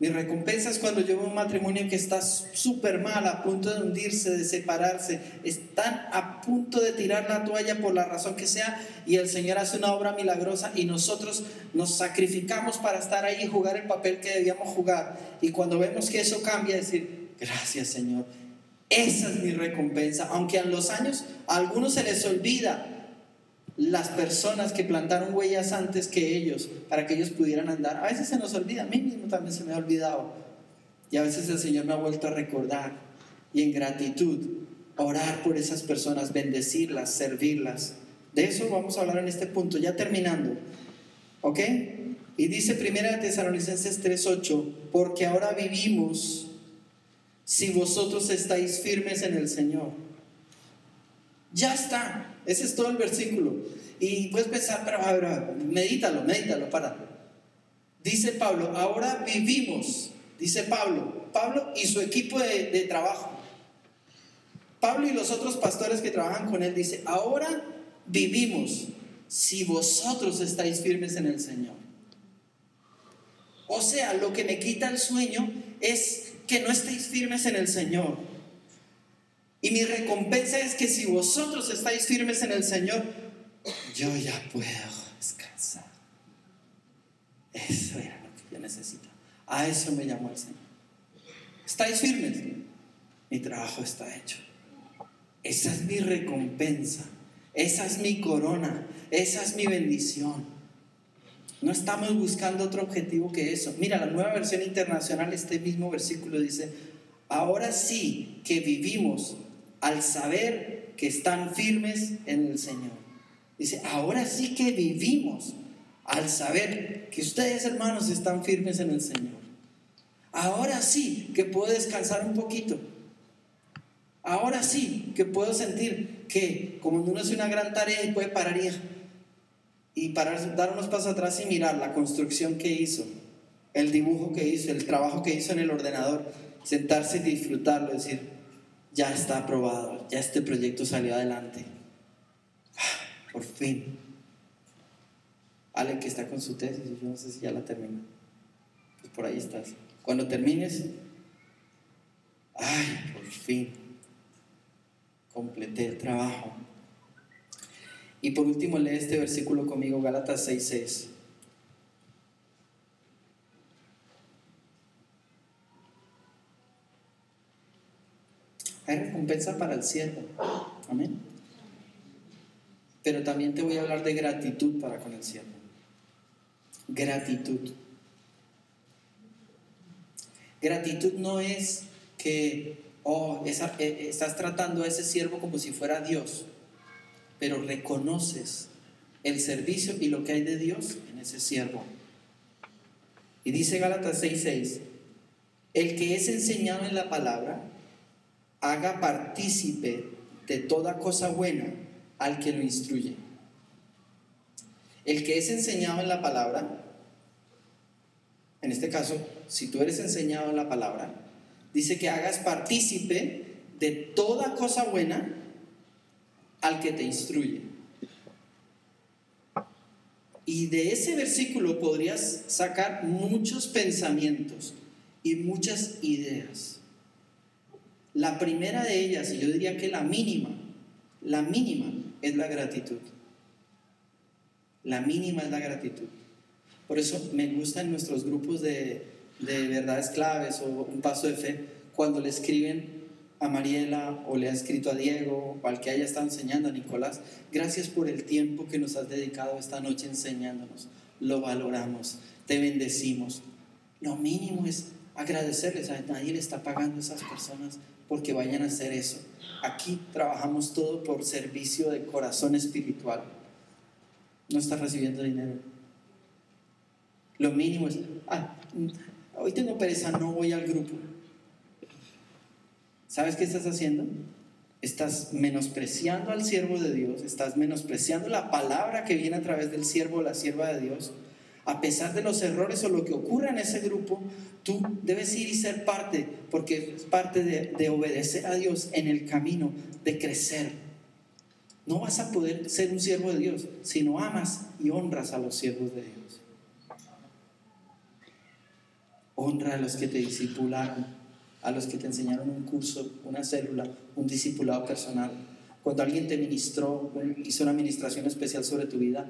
Mi recompensa es cuando yo veo un matrimonio que está súper mal, a punto de hundirse, de separarse, están a punto de tirar la toalla por la razón que sea y el Señor hace una obra milagrosa y nosotros nos sacrificamos para estar ahí y jugar el papel que debíamos jugar. Y cuando vemos que eso cambia, decir, gracias Señor, esa es mi recompensa. Aunque a los años a algunos se les olvida, las personas que plantaron huellas antes que ellos para que ellos pudieran andar. A veces se nos olvida, a mí mismo también se me ha olvidado. Y a veces el Señor me ha vuelto a recordar y en gratitud orar por esas personas, bendecirlas, servirlas. De eso vamos a hablar en este punto, ya terminando. ¿Ok? Y dice Primera Tesalonicenses 3:8, porque ahora vivimos si vosotros estáis firmes en el Señor. Ya está. Ese es todo el versículo. Y puedes pensar, pero a medítalo, medítalo, para. Dice Pablo, ahora vivimos, dice Pablo, Pablo y su equipo de, de trabajo. Pablo y los otros pastores que trabajan con él, dice, ahora vivimos si vosotros estáis firmes en el Señor. O sea, lo que me quita el sueño es que no estéis firmes en el Señor. Y mi recompensa es que si vosotros estáis firmes en el Señor, yo ya puedo descansar. Eso era lo que yo necesito. A eso me llamó el Señor. ¿Estáis firmes? Mi trabajo está hecho. Esa es mi recompensa. esa es mi corona, esa es mi bendición. No estamos buscando otro objetivo que eso. Mira, la nueva versión internacional, este mismo versículo dice, ahora sí que vivimos al saber que están firmes en el Señor. Dice, ahora sí que vivimos al saber que ustedes hermanos están firmes en el Señor. Ahora sí que puedo descansar un poquito. Ahora sí que puedo sentir que como uno hace una gran tarea y puede parar y, dar unos pasos atrás y mirar la construcción que hizo, el dibujo que hizo, el trabajo que hizo en el ordenador, sentarse y disfrutarlo, decir, ya está aprobado, ya este proyecto salió adelante. Por fin. Ale que está con su tesis, yo no sé si ya la terminó. Pues por ahí estás. Cuando termines, ay, por fin, completé el trabajo. Y por último, lee este versículo conmigo, Gálatas 6:6. Hay recompensa para el siervo. Amén. Pero también te voy a hablar de gratitud para con el siervo. Gratitud. Gratitud no es que, oh, eh, estás tratando a ese siervo como si fuera Dios, pero reconoces el servicio y lo que hay de Dios en ese siervo. Y dice Gálatas 6:6, el que es enseñado en la palabra, haga partícipe de toda cosa buena al que lo instruye. El que es enseñado en la palabra, en este caso, si tú eres enseñado en la palabra, dice que hagas partícipe de toda cosa buena al que te instruye. Y de ese versículo podrías sacar muchos pensamientos y muchas ideas. La primera de ellas, y yo diría que la mínima, la mínima es la gratitud. La mínima es la gratitud. Por eso me gustan nuestros grupos de, de verdades claves o un paso de fe cuando le escriben a Mariela o le ha escrito a Diego o al que haya estado enseñando a Nicolás, gracias por el tiempo que nos has dedicado esta noche enseñándonos. Lo valoramos, te bendecimos. Lo mínimo es agradecerles, a nadie le está pagando a esas personas porque vayan a hacer eso. Aquí trabajamos todo por servicio de corazón espiritual. No está recibiendo dinero. Lo mínimo es, ah, hoy tengo pereza, no voy al grupo. ¿Sabes qué estás haciendo? Estás menospreciando al siervo de Dios, estás menospreciando la palabra que viene a través del siervo o la sierva de Dios. A pesar de los errores o lo que ocurra en ese grupo, tú debes ir y ser parte, porque es parte de, de obedecer a Dios en el camino, de crecer. No vas a poder ser un siervo de Dios si no amas y honras a los siervos de Dios. Honra a los que te discipularon, a los que te enseñaron un curso, una célula, un discipulado personal. Cuando alguien te ministró, hizo una administración especial sobre tu vida,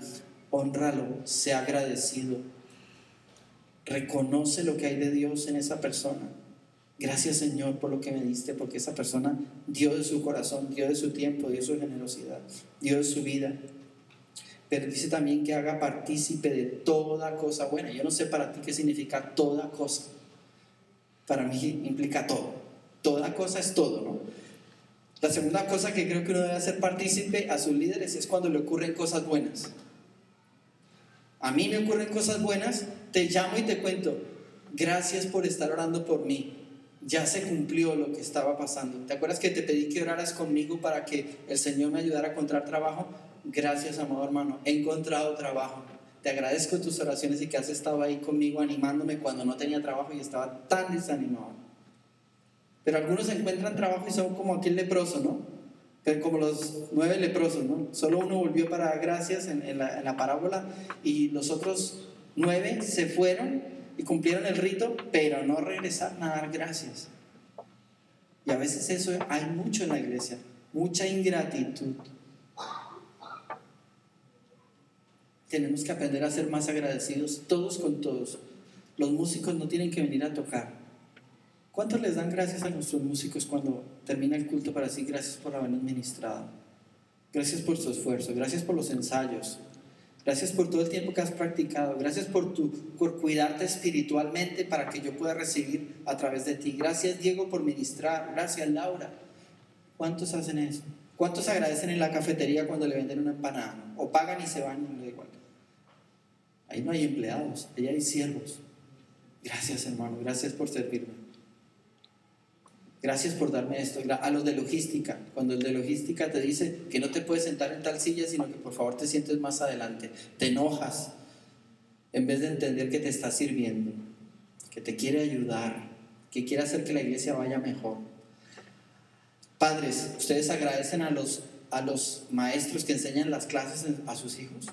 honralo, sea agradecido. Reconoce lo que hay de Dios en esa persona. Gracias Señor por lo que me diste, porque esa persona dio de su corazón, dio de su tiempo, dio de su generosidad, dio de su vida. Pero dice también que haga partícipe de toda cosa buena. Yo no sé para ti qué significa toda cosa. Para mí implica todo. Toda cosa es todo. La segunda cosa que creo que uno debe hacer partícipe a sus líderes es cuando le ocurren cosas buenas. A mí me ocurren cosas buenas, te llamo y te cuento, gracias por estar orando por mí. Ya se cumplió lo que estaba pasando. ¿Te acuerdas que te pedí que oraras conmigo para que el Señor me ayudara a encontrar trabajo? Gracias, amado hermano. He encontrado trabajo. Te agradezco tus oraciones y que has estado ahí conmigo animándome cuando no tenía trabajo y estaba tan desanimado. Pero algunos encuentran trabajo y son como aquel leproso, ¿no? Como los nueve leprosos, ¿no? Solo uno volvió para gracias en, la, la parábola y los otros nueve se fueron y cumplieron el rito, pero no regresaron a dar gracias. Y a veces eso hay mucho en la iglesia, mucha ingratitud. Tenemos que aprender a ser más agradecidos todos con todos. Los músicos no tienen que venir a tocar. ¿Cuántos les dan gracias a nuestros músicos cuando termina el culto para decir gracias por habernos ministrado? Gracias por tu esfuerzo, gracias por los ensayos, gracias por todo el tiempo que has practicado, gracias por, tu, por cuidarte espiritualmente para que yo pueda recibir a través de ti. Gracias Diego por ministrar, gracias Laura. ¿Cuántos hacen eso? ¿Cuántos agradecen en la cafetería cuando le venden una empanada? O pagan y se van no le igual. Ahí no hay empleados, ahí hay siervos. Gracias hermano, gracias por servirme. Gracias por darme esto. A los de logística, cuando el de logística te dice que no te puedes sentar en tal silla, sino que por favor te sientes más adelante, te enojas en vez de entender que te está sirviendo, que te quiere ayudar, que quiere hacer que la iglesia vaya mejor. Padres, ¿ustedes agradecen a los, a los maestros que enseñan las clases a sus hijos?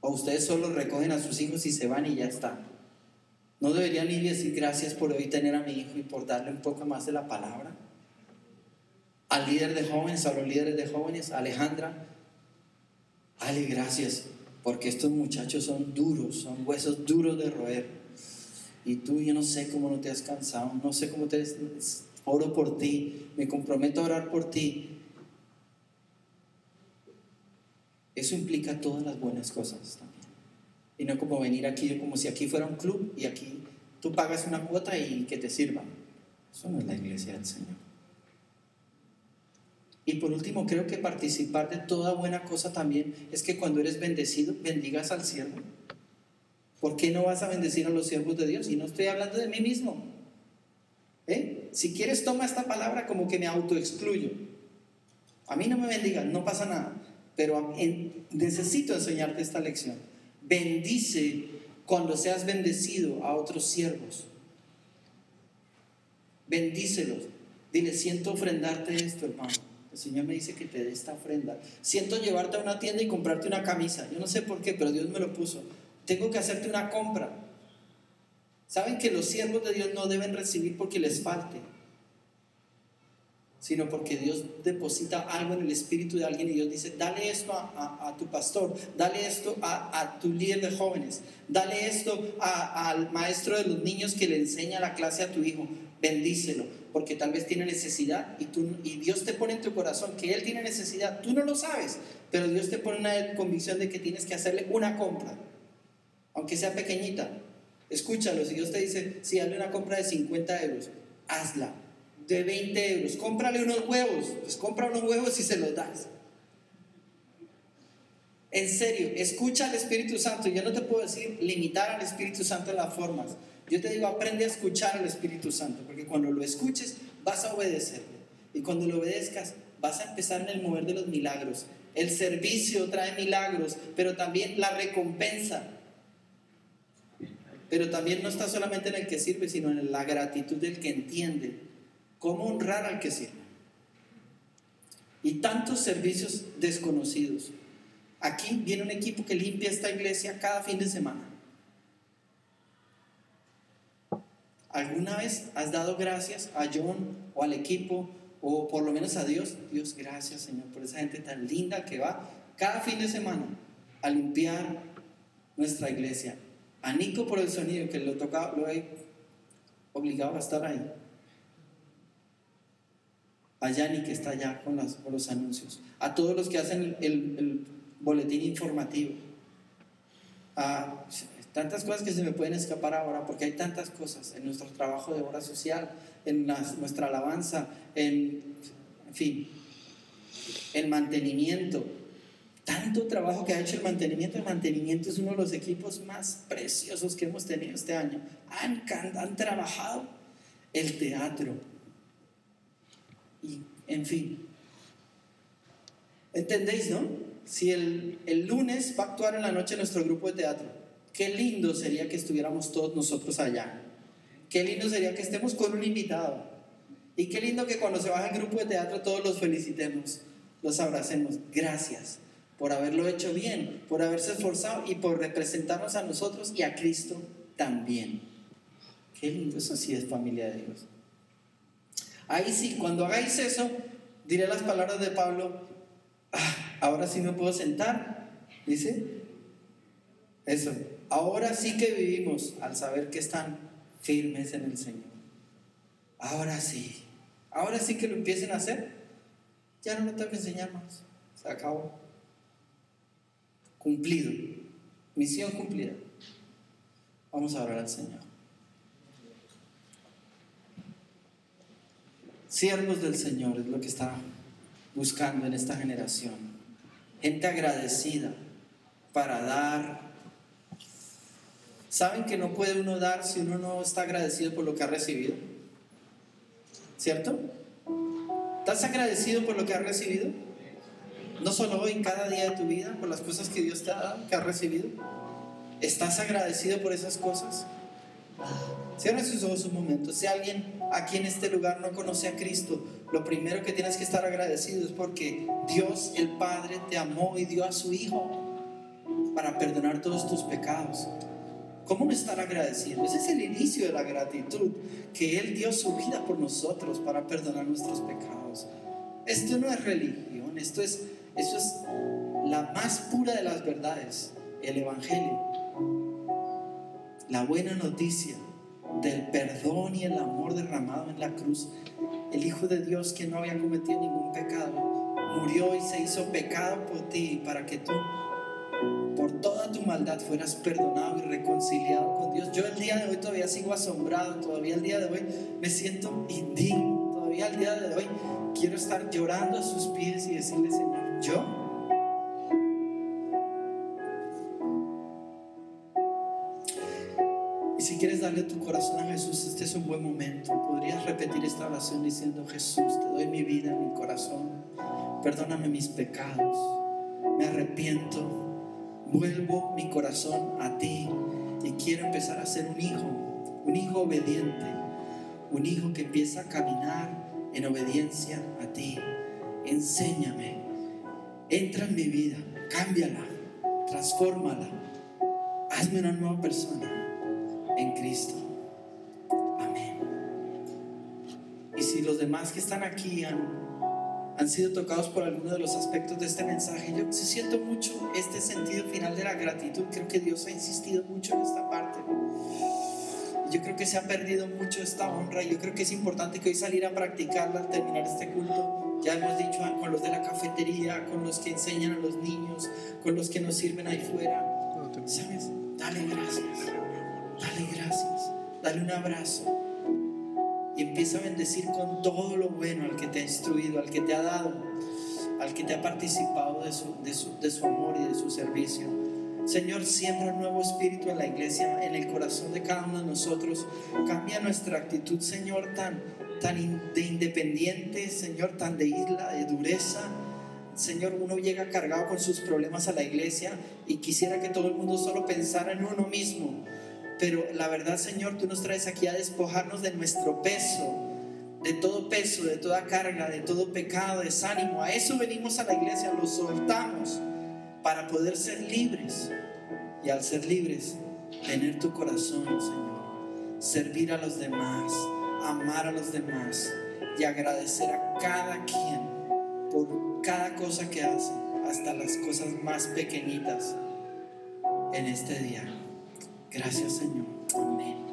¿O ustedes solo recogen a sus hijos y se van y ya está? ¿No debería ni decir gracias por hoy tener a mi hijo y por darle un poco más de la palabra? Al líder de jóvenes, a los líderes de jóvenes, Alejandra, Ale, gracias, porque estos muchachos son duros, son huesos duros de roer. Y tú, yo no sé cómo no te has cansado, no sé cómo te... Oro por ti, me comprometo a orar por ti. Eso implica todas las buenas cosas también y no como venir aquí como si aquí fuera un club y aquí tú pagas una cuota y que te sirva. Eso no es la iglesia del Señor. Y por último, creo que participar de toda buena cosa también es que cuando eres bendecido, bendigas al siervo. ¿Por qué no vas a bendecir a los siervos de Dios? Y no estoy hablando de mí mismo. ¿Eh? Si quieres, toma esta palabra como que me autoexcluyo. A mí no me bendigan, no pasa nada. Pero necesito enseñarte esta lección. Bendice cuando seas bendecido a otros siervos. Bendícelos. Dile, siento ofrendarte esto, hermano. El Señor me dice que te dé esta ofrenda. Siento llevarte a una tienda y comprarte una camisa. Yo no sé por qué, pero Dios me lo puso. Tengo que hacerte una compra. Saben que los siervos de Dios no deben recibir porque les falte sino porque Dios deposita algo en el espíritu de alguien y Dios dice, dale esto a, tu pastor, dale esto a, tu líder de jóvenes, dale esto al maestro de los niños que le enseña la clase a tu hijo, bendícelo, porque tal vez tiene necesidad y, tú, y Dios te pone en tu corazón que Él tiene necesidad, tú no lo sabes, pero Dios te pone una convicción de que tienes que hacerle una compra, aunque sea pequeñita. Escúchalo, si Dios te dice, si dale una compra de 50 euros, hazla de 20 euros. Cómprale unos huevos. Pues compra unos huevos y se los das. En serio, escucha al Espíritu Santo. Yo no te puedo decir limitar al Espíritu Santo en las formas. Yo te digo, aprende a escuchar al Espíritu Santo, porque cuando lo escuches vas a obedecerle. Y cuando lo obedezcas vas a empezar en el mover de los milagros. El servicio trae milagros, pero también la recompensa. Pero también no está solamente en el que sirve, sino en la gratitud del que entiende cómo honrar al que sirve. Y tantos servicios desconocidos. Aquí viene un equipo que limpia esta iglesia cada fin de semana. ¿Alguna vez has dado gracias a John o al equipo o por lo menos a Dios? Dios, gracias Señor por esa gente tan linda que va cada fin de semana a limpiar nuestra iglesia. A Nico por el sonido que lo, toca, lo he obligado a estar ahí a Yanni que está allá con, los anuncios, a todos los que hacen el, boletín informativo, a tantas cosas que se me pueden escapar ahora, porque hay tantas cosas en nuestro trabajo de obra social, en nuestra alabanza, en, en fin, el mantenimiento. Tanto trabajo que ha hecho el mantenimiento. El mantenimiento es uno de los equipos más preciosos que hemos tenido este año. Han trabajado el teatro, y en fin. ¿Entendéis, no? Si el, el lunes va a actuar en la noche nuestro grupo de teatro, qué lindo sería que estuviéramos todos nosotros allá. Qué lindo sería que estemos con un invitado. Y qué lindo que cuando se baja el grupo de teatro todos los felicitemos, los abracemos. Gracias por haberlo hecho bien, por haberse esforzado y por representarnos a nosotros y a Cristo también. Qué lindo, eso sí es familia de Dios. Ahí sí, cuando hagáis eso, diré las palabras de Pablo, ah, ahora sí me puedo sentar, dice. Eso, ahora sí que vivimos al saber que están firmes en el Señor. Ahora sí, ahora sí que lo empiecen a hacer, ya no me tengo que enseñar más. Se acabó. Cumplido. Misión cumplida. Vamos a orar al Señor. Siervos del Señor es lo que está buscando en esta generación. Gente agradecida para dar. ¿Saben que no puede uno dar si uno no está agradecido por lo que ha recibido? ¿Cierto? ¿Estás agradecido por lo que has recibido? No solo hoy, cada día de tu vida, por las cosas que Dios te ha dado, que has recibido. ¿Estás agradecido por esas cosas? Cierra sus ojos un momento. Si alguien aquí en este lugar no conoce a Cristo, lo primero que tienes que estar agradecido es porque Dios el Padre te amó y dio a su Hijo para perdonar todos tus pecados. ¿Cómo no estar agradecido? Ese es el inicio de la gratitud, que Él dio su vida por nosotros para perdonar nuestros pecados. Esto no es religión, esto es, eso es la más pura de las verdades, el Evangelio. La buena noticia del perdón y el amor derramado en la cruz. El Hijo de Dios que no había cometido ningún pecado, murió y se hizo pecado por ti para que tú por toda tu maldad fueras perdonado y reconciliado con Dios. Yo el día de hoy todavía sigo asombrado, todavía el día de hoy me siento indigno, todavía el día de hoy quiero estar llorando a sus pies y decirle, Señor, yo quieres darle tu corazón a Jesús, este es un buen momento. Podrías repetir esta oración diciendo, Jesús, te doy mi vida, mi corazón. Perdóname mis pecados. Me arrepiento vuelvo mi corazón a ti y quiero empezar a ser un hijo, un hijo obediente, un hijo que empieza a caminar en obediencia a ti. Enséñame, entra en mi vida, cámbiala, transfórmala, hazme una nueva persona en Cristo. Amén. Y si los demás que están aquí han han sido tocados por alguno de los aspectos de este mensaje. Yo siento mucho este sentido final de la gratitud. Creo que Dios ha insistido mucho en esta parte. Yo creo que se ha perdido mucho esta honra yo creo que es importante que hoy salir a practicarla al terminar este culto. Ya hemos dicho ah, con los de la cafetería, con los que enseñan a los niños, con los que nos sirven ahí fuera. ¿Sabes? Dale gracias. Dale gracias. Dale un abrazo y empieza a bendecir con todo lo bueno al que te ha instruido, al que te ha dado, al que te ha participado de su, de su, amor y de su servicio. Señor, siembra un nuevo espíritu en la iglesia, en el corazón de cada uno de nosotros. Cambia nuestra actitud, Señor, tan, tan de independiente, Señor, tan de isla, de dureza. Señor, uno llega cargado con sus problemas a la iglesia y quisiera que todo el mundo solo pensara en uno mismo pero la verdad, Señor, tú nos traes aquí a despojarnos de nuestro peso, de todo peso, de toda carga, de todo pecado, desánimo. A eso venimos a la iglesia, lo soltamos para poder ser libres. Y al ser libres, tener tu corazón, Señor. Servir a los demás, amar a los demás y agradecer a cada quien por cada cosa que hace, hasta las cosas más pequeñitas en este día. Gracias Señor. Amén.